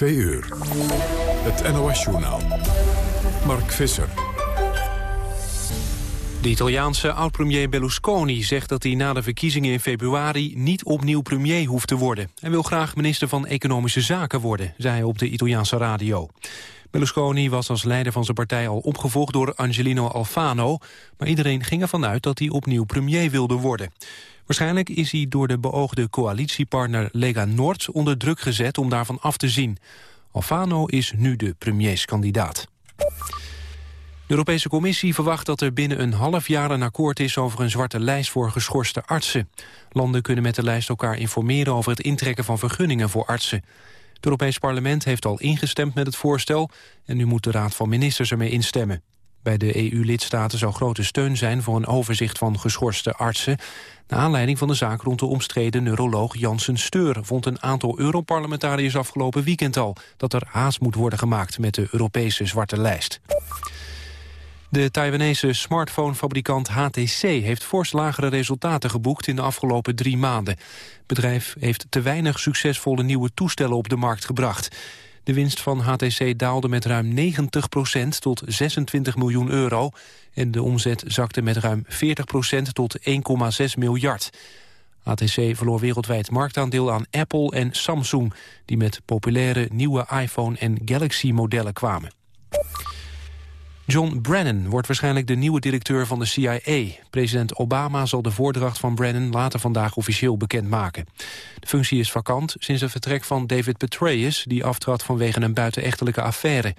Twee uur. Het NOS-journaal. Mark Visser. De Italiaanse oud-premier Berlusconi zegt dat hij na de verkiezingen in februari niet opnieuw premier hoeft te worden. Hij wil graag minister van Economische Zaken worden, zei hij op de Italiaanse radio. Berlusconi was als leider van zijn partij al opgevolgd door Angelino Alfano, maar iedereen ging ervan uit dat hij opnieuw premier wilde worden. Waarschijnlijk is hij door de beoogde coalitiepartner Lega Nord onder druk gezet om daarvan af te zien. Alfano is nu de premierskandidaat. De Europese Commissie verwacht dat er binnen een half jaar een akkoord is over een zwarte lijst voor geschorste artsen. Landen kunnen met de lijst elkaar informeren over het intrekken van vergunningen voor artsen. Het Europees Parlement heeft al ingestemd met het voorstel en nu moet de Raad van Ministers ermee instemmen. Bij de EU-lidstaten zou grote steun zijn voor een overzicht van geschorste artsen. Na aanleiding van de zaak rond de omstreden neuroloog Janssen Steur... vond een aantal Europarlementariërs afgelopen weekend al... dat er haast moet worden gemaakt met de Europese zwarte lijst. De Taiwanese smartphonefabrikant HTC heeft fors lagere resultaten geboekt in de afgelopen drie maanden. Het bedrijf heeft te weinig succesvolle nieuwe toestellen op de markt gebracht. De winst van HTC daalde met ruim 90% tot 26 miljoen euro... en de omzet zakte met ruim 40% tot 1,6 miljard. HTC verloor wereldwijd marktaandeel aan Apple en Samsung... die met populaire nieuwe iPhone- en Galaxy-modellen kwamen. John Brennan wordt waarschijnlijk de nieuwe directeur van de CIA. President Obama zal de voordracht van Brennan later vandaag officieel bekendmaken. De functie is vakant sinds het vertrek van David Petraeus... die aftrad vanwege een buitenechtelijke affaire.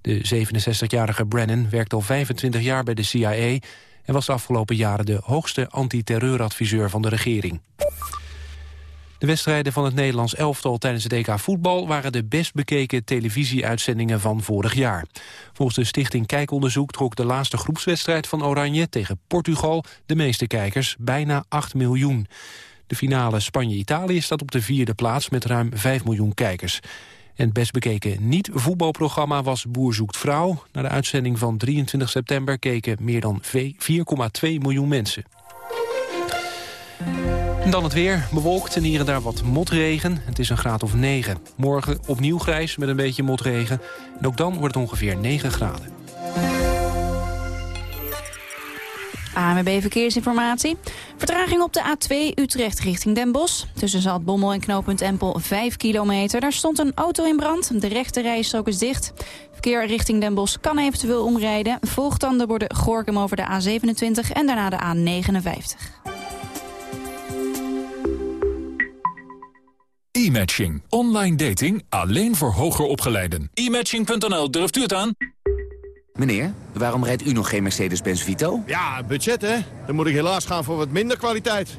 De 67-jarige Brennan werkt al 25 jaar bij de CIA... en was de afgelopen jaren de hoogste antiterreuradviseur van de regering. De wedstrijden van het Nederlands elftal tijdens het EK voetbal... waren de best bekeken televisieuitzendingen van vorig jaar. Volgens de stichting Kijkonderzoek trok de laatste groepswedstrijd van Oranje... tegen Portugal de meeste kijkers, bijna 8 miljoen. De finale Spanje-Italië staat op de vierde plaats met ruim 5 miljoen kijkers. En het best bekeken niet-voetbalprogramma was Boer zoekt vrouw. Na de uitzending van 23 september keken meer dan 4,2 miljoen mensen. En dan het weer, bewolkt en hier en daar wat motregen. Het is een graad of 9. Morgen opnieuw grijs met een beetje motregen. En ook dan wordt het ongeveer 9 graden. AMB Verkeersinformatie. Vertraging op de A2 Utrecht richting Den Bosch. Tussen Zaltbommel en knooppunt Empel 5 kilometer. Daar stond een auto in brand. De rechte rijstrook is dicht. Verkeer richting Den Bosch kan eventueel omrijden. Volgt dan de borden Gorkum over de A27 en daarna de A59. E-matching. Online dating alleen voor hoger opgeleiden. E-matching.nl, durft u het aan? Meneer, waarom rijdt u nog geen Mercedes-Benz Vito? Ja, budget hè. Dan moet ik helaas gaan voor wat minder kwaliteit.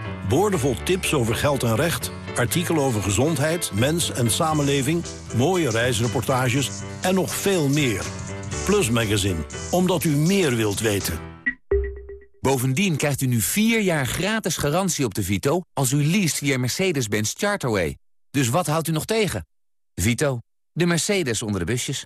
Boordevol tips over geld en recht, artikelen over gezondheid, mens en samenleving... mooie reisreportages en nog veel meer. Plus Magazine, omdat u meer wilt weten. Bovendien krijgt u nu vier jaar gratis garantie op de Vito... als u leest via Mercedes-Benz Charterway. Dus wat houdt u nog tegen? Vito, de Mercedes onder de busjes.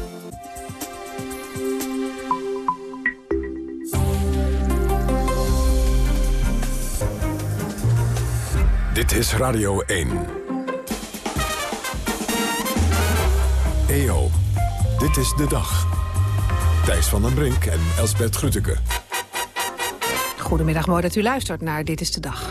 Dit is Radio 1. EO. Dit is de dag. Thijs van den Brink en Elsbert Grütke. Goedemiddag, mooi dat u luistert naar Dit is de Dag.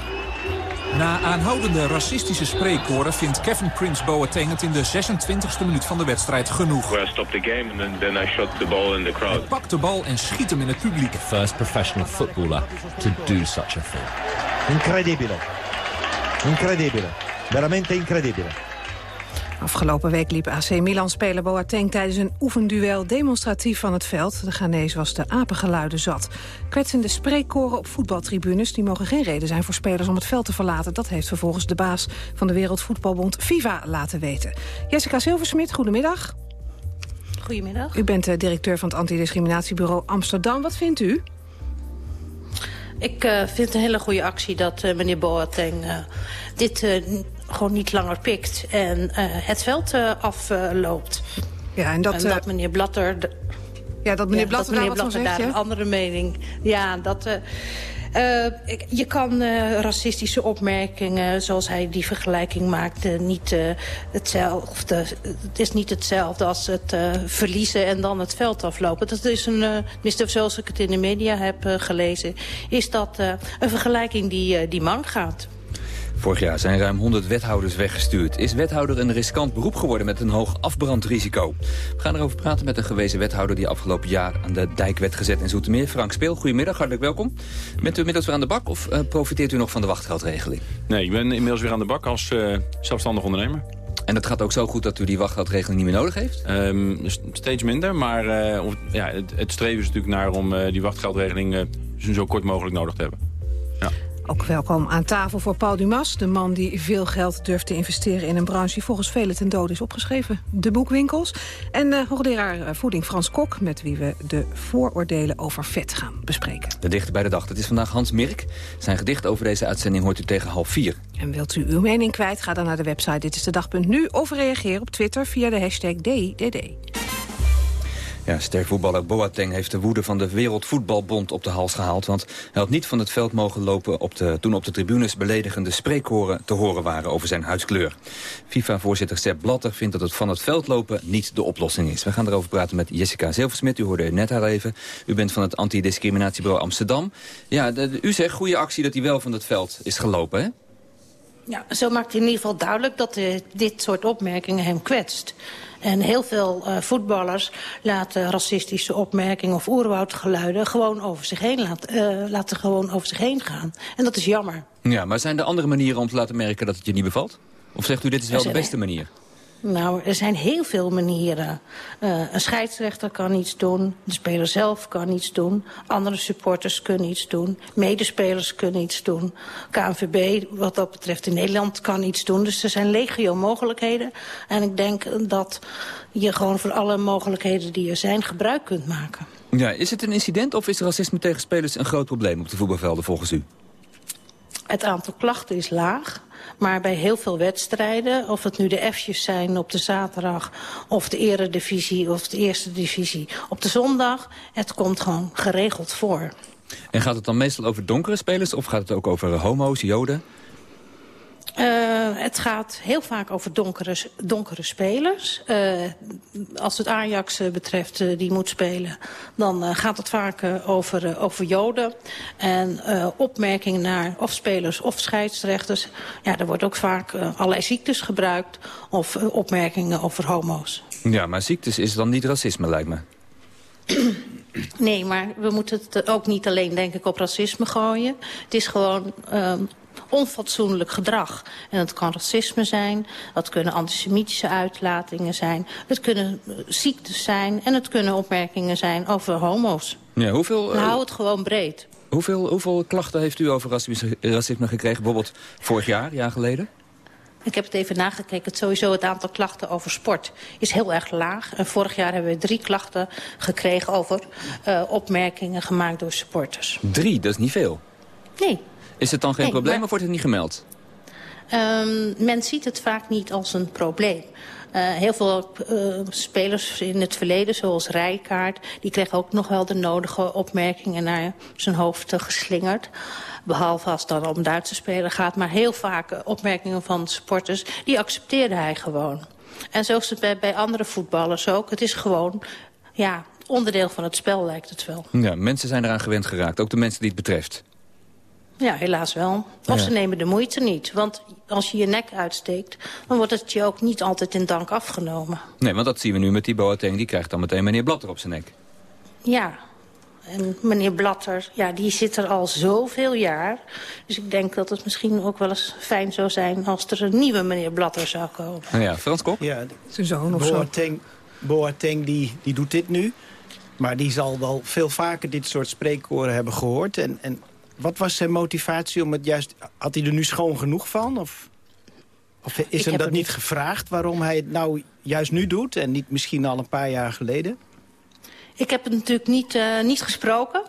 Na aanhoudende racistische spreekkoren vindt Kevin Prince Boateng het in de 26e minuut van de wedstrijd genoeg. I stopped the game and then I shot the ball in the crowd. Hij pakt de bal en schiet hem in het publiek. First professional footballer to do such a thing. Incredibile. Incredibile. Veramente incredibile. Afgelopen week liep AC Milan-speler Boateng tijdens een oefenduel demonstratief van het veld. De Ghanese was de apengeluiden zat. Kwetsende spreekkoren op voetbaltribunes die mogen geen reden zijn voor spelers om het veld te verlaten. Dat heeft vervolgens de baas van de Wereldvoetbalbond FIFA laten weten. Jessica Silversmit, goedemiddag. Goedemiddag. U bent de directeur van het antidiscriminatiebureau Amsterdam. Wat vindt u? Ik uh, vind het een hele goede actie dat uh, meneer Boateng uh, dit gewoon niet langer pikt en het veld afloopt. ja, en dat, en dat meneer Blatter... De, ja, dat meneer Blatter, dat daar, Blatter daar een andere mening... Ja, dat... Uh, je kan uh, racistische opmerkingen, zoals hij die vergelijking maakte, niet uh, hetzelfde. Het is niet hetzelfde als het verliezen en dan het veld aflopen. Dat is een, tenminste zoals ik het in de media heb gelezen, is dat een vergelijking die, die man gaat. Vorig jaar zijn ruim 100 wethouders weggestuurd. Is wethouder een riskant beroep geworden met een hoog afbrandrisico? We gaan erover praten met een gewezen wethouder die afgelopen jaar aan de dijk werd gezet in Zoetermeer. Frank Speel, goedemiddag, hartelijk welkom. Bent u inmiddels weer aan de bak of uh, profiteert u nog van de wachtgeldregeling? Nee, ik ben inmiddels weer aan de bak als uh, zelfstandig ondernemer. En dat gaat ook zo goed dat u die wachtgeldregeling niet meer nodig heeft? Um, steeds minder, maar uh, ja, het, het, streven is natuurlijk naar om die wachtgeldregeling zo kort mogelijk nodig te hebben. Ja. Ook welkom aan tafel voor Paul Dumas, de man die veel geld durft te investeren in een branche die volgens velen ten dode is opgeschreven. De boekwinkels. En uh, hoogleraar voeding Frans Kok, met wie we de vooroordelen over vet gaan bespreken. De dichter bij de dag, dat is vandaag Hans Mirk. Zijn gedicht over deze uitzending hoort u tegen half vier. En wilt u uw mening kwijt, ga dan naar de website Dit is de Dag.nu of reageer op Twitter via de hashtag DDD. Ja, sterk voetballer Boateng heeft de woede van de Wereldvoetbalbond op de hals gehaald. Want hij had niet van het veld mogen lopen op de, toen op de tribunes beledigende spreekkoren te horen waren over zijn huidskleur. FIFA-voorzitter Sepp Blatter vindt dat het van het veld lopen niet de oplossing is. We gaan erover praten met Jessica Zilversmit. U hoorde net haar even. U bent van het antidiscriminatiebureau Amsterdam. Ja, u zegt goede actie dat hij wel van het veld is gelopen, hè? Ja, zo maakt hij in ieder geval duidelijk dat uh, dit soort opmerkingen hem kwetst. En heel veel uh, voetballers laten racistische opmerkingen of oerwoudgeluiden gewoon over zich heen laten, uh, laten gewoon over zich heen gaan. En dat is jammer. Ja, maar zijn er andere manieren om te laten merken dat het je niet bevalt? Of zegt u dit is wel de beste manier? Nou, er zijn heel veel manieren. Uh, een scheidsrechter kan iets doen, de speler zelf kan iets doen... andere supporters kunnen iets doen, medespelers kunnen iets doen... KNVB, wat dat betreft in Nederland, kan iets doen. Dus er zijn legio mogelijkheden. En ik denk dat je gewoon voor alle mogelijkheden die er zijn gebruik kunt maken. Ja, is het een incident of is racisme tegen spelers een groot probleem op de voetbalvelden volgens u? Het aantal klachten is laag. Maar bij heel veel wedstrijden, of het nu de F'jes zijn op de zaterdag... of de eredivisie of de eerste divisie op de zondag... het komt gewoon geregeld voor. En gaat het dan meestal over donkere spelers of gaat het ook over homo's, joden? Uh, het gaat heel vaak over donkere, donkere spelers. Uh, als het Ajax uh, betreft, die moet spelen... dan gaat het vaak over, over joden. En opmerkingen naar of spelers of scheidsrechters... ja, er wordt ook vaak allerlei ziektes gebruikt... of opmerkingen over homo's. Ja, maar ziektes is dan niet racisme, lijkt me. Nee, maar we moeten het ook niet alleen, denk ik, op racisme gooien. Het is gewoon onfatsoenlijk gedrag. En dat kan racisme zijn, dat kunnen antisemitische uitlatingen zijn... het kunnen ziektes zijn en het kunnen opmerkingen zijn over homo's. Ja, hoeveel, uh, hou het gewoon breed. Hoeveel, hoeveel klachten heeft u over racisme, racisme gekregen, bijvoorbeeld vorig jaar, jaar geleden? Ik heb het even nagekeken. Het sowieso het aantal klachten over sport is heel erg laag. En vorig jaar hebben we drie klachten gekregen over uh, opmerkingen gemaakt door supporters. Drie, dat is niet veel. Nee. Is het dan geen nee, probleem maar... of wordt het niet gemeld? Um, men ziet het vaak niet als een probleem. Uh, heel veel uh, spelers in het verleden, zoals Rijkaard... die kregen ook nog wel de nodige opmerkingen naar zijn hoofd geslingerd. Behalve als het dan om Duitse spelen gaat. Maar heel vaak opmerkingen van sporters, die accepteerde hij gewoon. En zo is het bij, bij andere voetballers ook. Het is gewoon ja, onderdeel van het spel, lijkt het wel. Ja, mensen zijn eraan gewend geraakt, ook de mensen die het betreft. Ja, helaas wel. Of Ja. ze nemen de moeite niet. Want als je je nek uitsteekt, dan wordt het je ook niet altijd in dank afgenomen. Nee, want dat zien we nu met die Boateng. Die krijgt dan meteen meneer Blatter op zijn nek. Ja. En meneer Blatter, ja, die zit er al zoveel jaar. Dus ik denk dat het misschien ook wel eens fijn zou zijn... als er een nieuwe meneer Blatter zou komen. Nou ja, Frans Kok? Ja, Zijn zoon of zo. Boateng, Boateng die, die doet dit nu. Maar die zal wel veel vaker dit soort spreekkoren hebben gehoord. En, en wat was zijn motivatie om het juist... Had hij er nu schoon genoeg van? Of, of is hem dat niet gevraagd waarom hij het nou juist nu doet... en niet misschien al een paar jaar geleden? Ik heb het natuurlijk niet, eh, niet gesproken.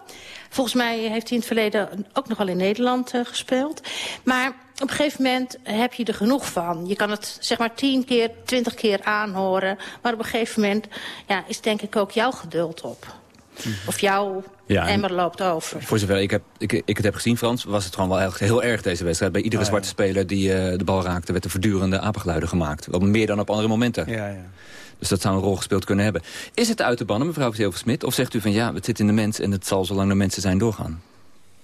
Volgens mij heeft hij in het verleden ook nog wel in Nederland eh, gespeeld. Maar op een gegeven moment heb je er genoeg van. Je kan het zeg maar tien keer, twintig keer aanhoren. Maar op een gegeven moment ja, is denk ik ook jouw geduld op. Of jouw Ja, en- emmer loopt over. Voor zover ik, heb, ik, ik het heb gezien, Frans, was het gewoon wel echt heel erg deze wedstrijd. Bij iedere ja. zwarte speler die eh, de bal raakte, werd er voortdurende apengeluiden gemaakt. Wel meer dan op andere momenten. Ja, ja. Dus dat zou een rol gespeeld kunnen hebben. Is het uit te bannen, mevrouw Zilversmit? Of zegt u van ja, het zit in de mens en het zal zolang er mensen zijn doorgaan?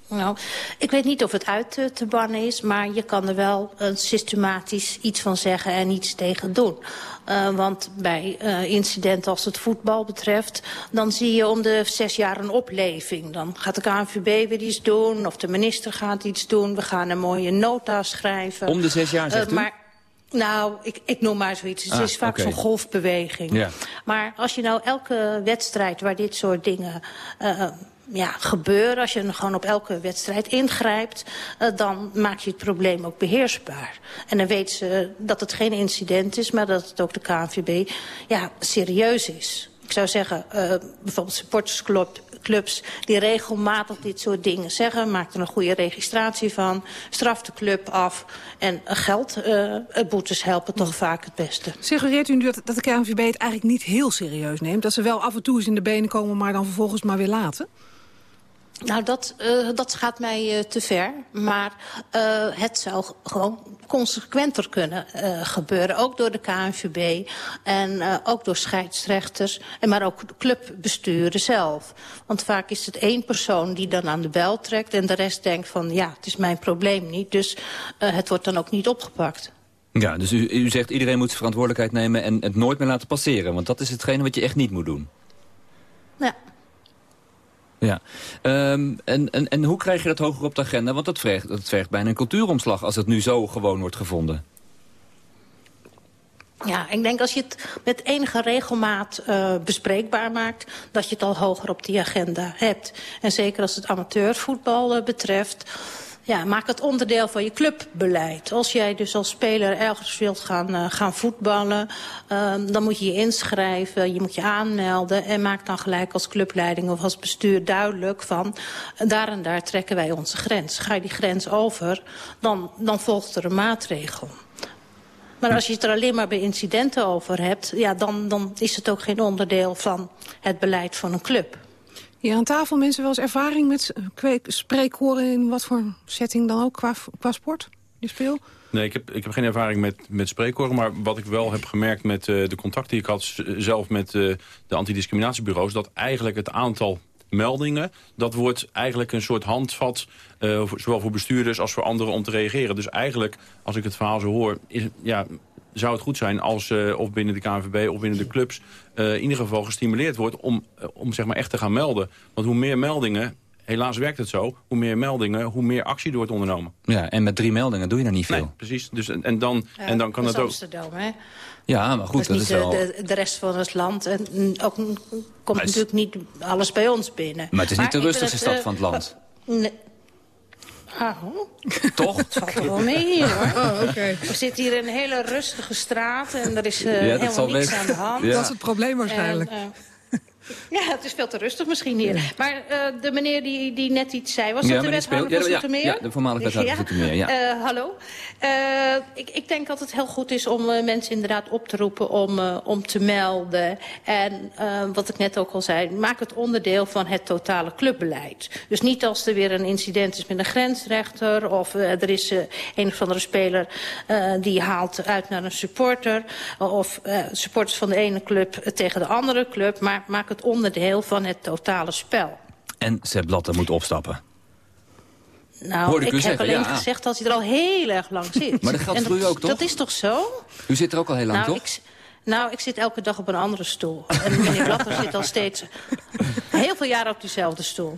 Nou, ik weet niet of het uit te, bannen is, maar je kan er wel eh, systematisch iets van zeggen en iets tegen doen. Eh, want bij eh, incidenten als het voetbal betreft, dan zie je om de zes jaar een opleving. Dan gaat de KNVB weer iets doen, of de minister gaat iets doen. We gaan een mooie nota schrijven. Om de zes jaar, zegt u? Maar, nou, ik, ik noem maar zoiets. Het Ah, is vaak zo'n golfbeweging. Ja. Maar als je nou elke wedstrijd waar dit soort dingen ja, gebeuren... als je gewoon op elke wedstrijd ingrijpt... eh, dan maak je het probleem ook beheersbaar. En dan weten ze dat het geen incident is... maar dat het ook de KNVB ja, serieus is. Ik zou zeggen, eh, bijvoorbeeld supportersclubs... die regelmatig dit soort dingen zeggen... maak er een goede registratie van, straf de club af... en geld, eh, boetes helpen toch vaak het beste. Suggereert u nu dat, dat de KNVB het eigenlijk niet heel serieus neemt? Dat ze wel af en toe eens in de benen komen, maar dan vervolgens maar weer laten? Nou, dat, eh, dat gaat mij eh, te ver. Maar eh, het zou gewoon consequenter kunnen gebeuren. Ook door de KNVB en ook door scheidsrechters. En maar ook de clubbesturen zelf. Want vaak is het één persoon die dan aan de bel trekt... en de rest denkt van, ja, het is mijn probleem niet. Dus het wordt dan ook niet opgepakt. Ja, dus u, u zegt iedereen moet zijn verantwoordelijkheid nemen en het nooit meer laten passeren. Want dat is hetgene wat je echt niet moet doen. Ja. Ja. Ehm, en, en, en hoe krijg je dat hoger op de agenda? Want dat vergt, dat vergt bijna een cultuuromslag als het nu zo gewoon wordt gevonden. Ja, ik denk als je het met enige regelmaat eh, bespreekbaar maakt... dat je het al hoger op die agenda hebt. En zeker als het amateurvoetbal eh, betreft... Ja, maak het onderdeel van je clubbeleid. Als jij dus als speler ergens wilt gaan, eh, gaan voetballen... eh, dan moet je je inschrijven, je moet je aanmelden... en maak dan gelijk als clubleiding of als bestuur duidelijk van... daar en daar trekken wij onze grens. Ga je die grens over, dan, dan volgt er een maatregel. Maar als je het er alleen maar bij incidenten over hebt... Ja, dan, dan is het ook geen onderdeel van het beleid van een club. Hier aan tafel mensen wel eens ervaring met kweek- spreekkoren... in wat voor setting dan ook qua, sport, die speel? Nee, ik heb, ik heb geen ervaring met, met. Maar wat ik wel heb gemerkt met eh, de contacten die ik had zelf met eh, de antidiscriminatiebureaus... dat eigenlijk het aantal meldingen, dat wordt eigenlijk een soort handvat... eh, zowel voor bestuurders als voor anderen om te reageren. Dus eigenlijk, als ik het verhaal zo hoor... Is, ja, zou het goed zijn als, eh, of binnen de KNVB of binnen de clubs... eh, in ieder geval gestimuleerd wordt om, eh, om zeg maar echt te gaan melden. Want hoe meer meldingen, helaas werkt het zo... hoe meer meldingen, hoe meer actie er wordt ondernomen. Ja, en met drie meldingen doe je daar niet veel. Nee, precies. Dus, en, en, dan, en dan kan dat het is ook... Amsterdam, hè? Ja, maar goed, dat is niet wel... de, de, rest van het land. En mm, ook mm, komt is- natuurlijk niet alles bij ons binnen. Maar het is niet de rustigste het, stad van het land. Nee. Ah, Toch? Het valt er wel mee hier, hoor. Oh, oké. We zitten hier in een hele rustige straat en er is eh, Ja, helemaal niks aan de hand. Ja. Dat is het probleem waarschijnlijk. En, Ja, het is veel te rustig misschien hier. Maar uh, de meneer die, die net iets zei, was Ja, dat de wethouder van Ja, ja, Zoetermeer? ja, de voormalige wethouder van Zoetermeer, ja. Eh, hallo. Eh, ik, ik denk dat het heel goed is om eh, mensen inderdaad op te roepen om, eh, om te melden. En wat ik net ook al zei, maak het onderdeel van het totale clubbeleid. Dus niet als er weer een incident is met een grensrechter... of eh, er is eh, een of andere speler eh, die haalt uit naar een supporter... of eh, supporters van de ene club tegen de andere club... maar maak het onderdeel van het totale spel. En Sepp Blatter moet opstappen. Nou, Hoorde ik heb alleen ja. gezegd dat hij er al heel erg lang zit. Maar dat geldt En voor u ook, toch? Dat is toch zo? U zit er ook al heel lang, nou, toch? Ik, nou, ik zit elke dag op een andere stoel. En meneer Blatter zit al steeds heel veel jaren op diezelfde stoel.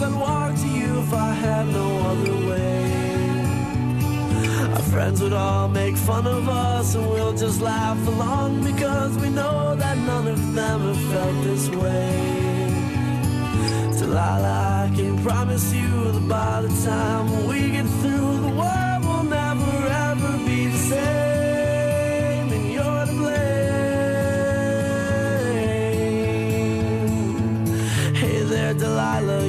I'd walk to you if I had no other way. Our friends would all make fun of us, and we'll just laugh along because we know that none of them have felt this way. Delilah, I can promise you that by the time we get through, the world will never ever be the same, Delilah,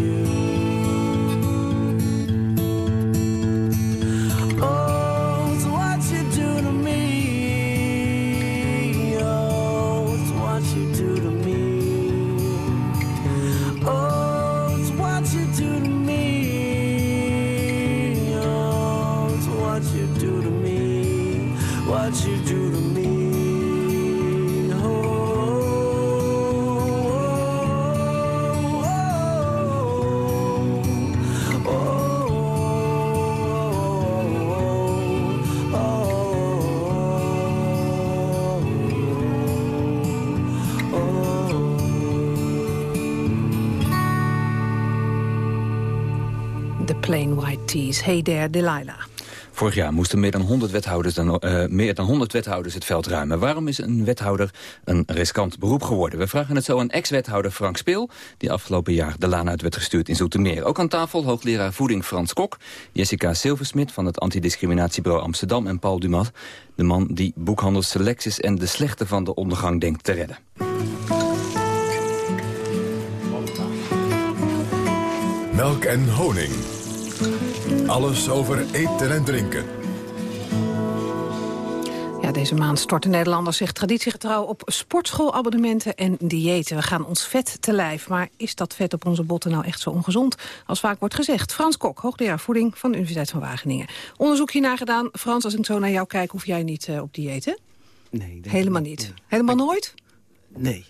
What you do to me. Oh, De Plain White Tees. Hey there, Delilah. Vorig jaar moesten meer dan 100 wethouders, dan, eh, meer dan 100 wethouders het veld ruimen. Waarom is een wethouder een riskant beroep geworden? We vragen het zo aan ex-wethouder Frank Speel... die afgelopen jaar de laan uit werd gestuurd in Zoetermeer. Ook aan tafel hoogleraar voeding Frans Kok... Jessica Silversmit van het Antidiscriminatiebureau Amsterdam... en Paul Dumas, de man die boekhandel Selectis... en de slechte van de ondergang denkt te redden. Melk en honing alles over eten en drinken. Ja, deze maand storten Nederlanders zich traditiegetrouw op sportschoolabonnementen en diëten. We gaan ons vet te lijf. Maar is dat vet op onze botten nou echt zo ongezond als vaak wordt gezegd? Frans Kok, hoogleraar voeding van de Universiteit van Wageningen. Onderzoek hiernaar gedaan. Frans, als ik zo naar jou kijk, hoef jij niet uh, op dieet, hè? Nee. Helemaal niet. Helemaal nooit? Nee.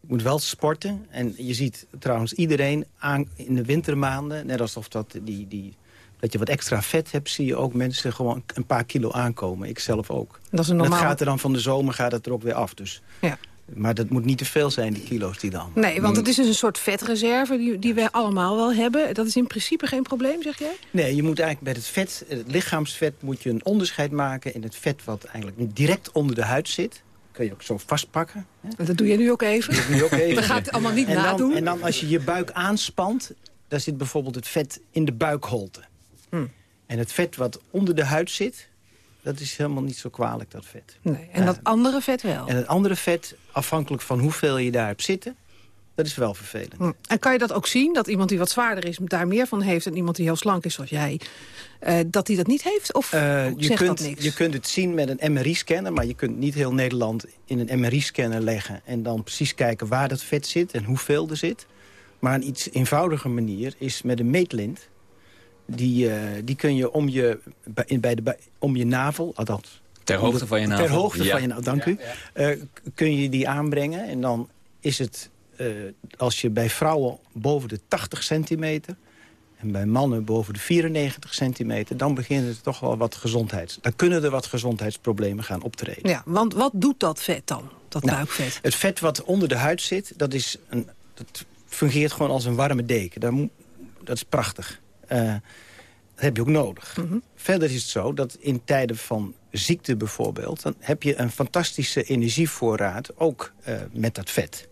Je moet wel sporten. En je ziet trouwens iedereen aan in de wintermaanden... net alsof dat, die, die, dat je wat extra vet hebt... zie je ook mensen gewoon een paar kilo aankomen. Ik zelf ook. Dat is een normaal... Dat gaat er dan van de zomer gaat het er ook weer af. Dus. Ja. Maar dat moet niet te veel zijn, die kilo's die dan... Nee, want het is dus een soort vetreserve die, die wij allemaal wel hebben. Dat is in principe geen probleem, zeg jij? Nee, je moet eigenlijk bij het vet, het lichaamsvet... moet je een onderscheid maken in het vet wat eigenlijk direct onder de huid zit kun je ook zo vastpakken. Hè? Dat doe je nu ook even. Dat, nu ook even. dat gaat het allemaal niet en dan, nadoen. En dan als je je buik aanspant, daar zit bijvoorbeeld het vet in de buikholte. Hm. En het vet wat onder de huid zit, dat is helemaal niet zo kwalijk, dat vet. Nee, en dat andere vet wel? En het andere vet, afhankelijk van hoeveel je daar hebt zitten... dat is wel vervelend. Hm. En kan je dat ook zien, dat iemand die wat zwaarder is... daar meer van heeft en iemand die heel slank is zoals jij... Uh, dat hij dat niet heeft? Of uh, je, kunt, dat niks? je kunt het zien met een MRI-scanner... maar je kunt niet heel Nederland in een MRI-scanner leggen... en dan precies kijken waar dat vet zit en hoeveel er zit. Maar een iets eenvoudiger manier is met een meetlint... Die, uh, die kun je om je, bij, bij de, om je navel, althans... Ter hoogte van je navel. Ter hoogte ja. van je navel, dank u. Ja, ja. kun je die aanbrengen en dan is het... als je bij vrouwen boven de 80 centimeter en bij mannen boven de 94 centimeter... dan beginnen er toch wel wat gezondheids... dan kunnen er wat gezondheidsproblemen gaan optreden. Ja, want wat doet dat vet dan, dat nou, buikvet? Het vet wat onder de huid zit, dat, is een, dat fungeert gewoon als een warme deken. Dat, moet, dat is prachtig. Uh, dat heb je ook nodig. Mhm. Mm -hmm. Verder is het zo dat in tijden van ziekte bijvoorbeeld... dan heb je een fantastische energievoorraad, ook uh, met dat vet.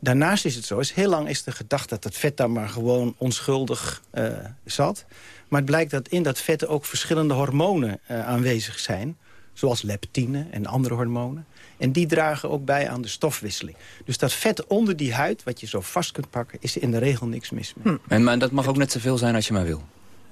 Daarnaast is het zo, is heel lang is de gedachte dat het vet daar maar gewoon onschuldig uh, zat. Maar het blijkt dat in dat vet ook verschillende hormonen uh, aanwezig zijn. Zoals leptine en andere hormonen. En die dragen ook bij aan de stofwisseling. Dus dat vet onder die huid, wat je zo vast kunt pakken, is in de regel niks mis mee. Hm. En, maar dat mag ook net zoveel zijn als je maar wil?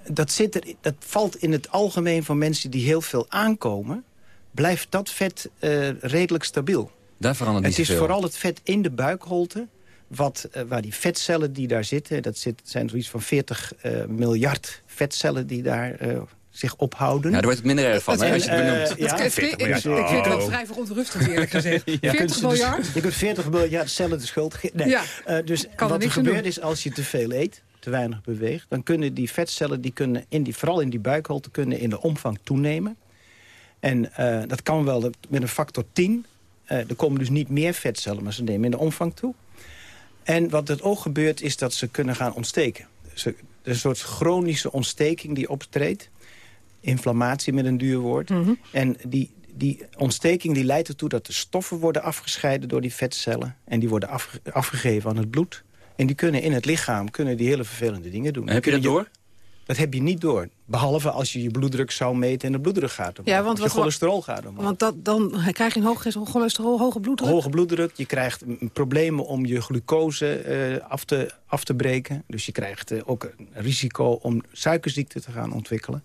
Dat, zit er, dat valt in het algemeen van mensen die heel veel aankomen... blijft dat vet uh, redelijk stabiel. Daar verandert Het niet is zoveel. vooral het vet in de buikholte... Wat, uh, waar die vetcellen die daar zitten... dat zit, zijn zoiets van 40 uh, miljard vetcellen die daar zich ophouden. Ja, daar wordt het minder erg van, hè, als je het benoemt. Ja, ik, ik, ik vind dat vrij verontrustend, eerlijk gezegd. ja. 40 miljard? Dus, je kunt 40 miljard cellen de schuld geven. Nee. Ja, dus kan wat er er gebeurt is, als je te veel eet te weinig beweegt... dan kunnen die vetcellen, die kunnen in die, vooral in die buikholte... kunnen in de omvang toenemen. En uh, dat kan wel met een factor 10. Uh, er komen dus niet meer vetcellen, maar ze nemen in de omvang toe. En wat er ook gebeurt, is dat ze kunnen gaan ontsteken. Ze, er is een soort chronische ontsteking die optreedt. Inflammatie met een duur woord. Mhm. Mm -hmm. En die, die ontsteking die leidt ertoe dat de stoffen worden afgescheiden door die vetcellen. En die worden afge afgegeven aan het bloed. En die kunnen in het lichaam kunnen die hele vervelende dingen doen. En heb je dat door? Dat heb je niet door. Behalve als je je bloeddruk zou meten en de bloeddruk gaat omhoog. Ja, want je cholesterol gaat omhoog. Want dat, dan krijg je een hoge cholesterol, hoge bloeddruk? Hoge bloeddruk. Je krijgt problemen om je glucose uh, af, te, af te breken. Dus je krijgt uh, ook een risico om suikerziekte te gaan ontwikkelen.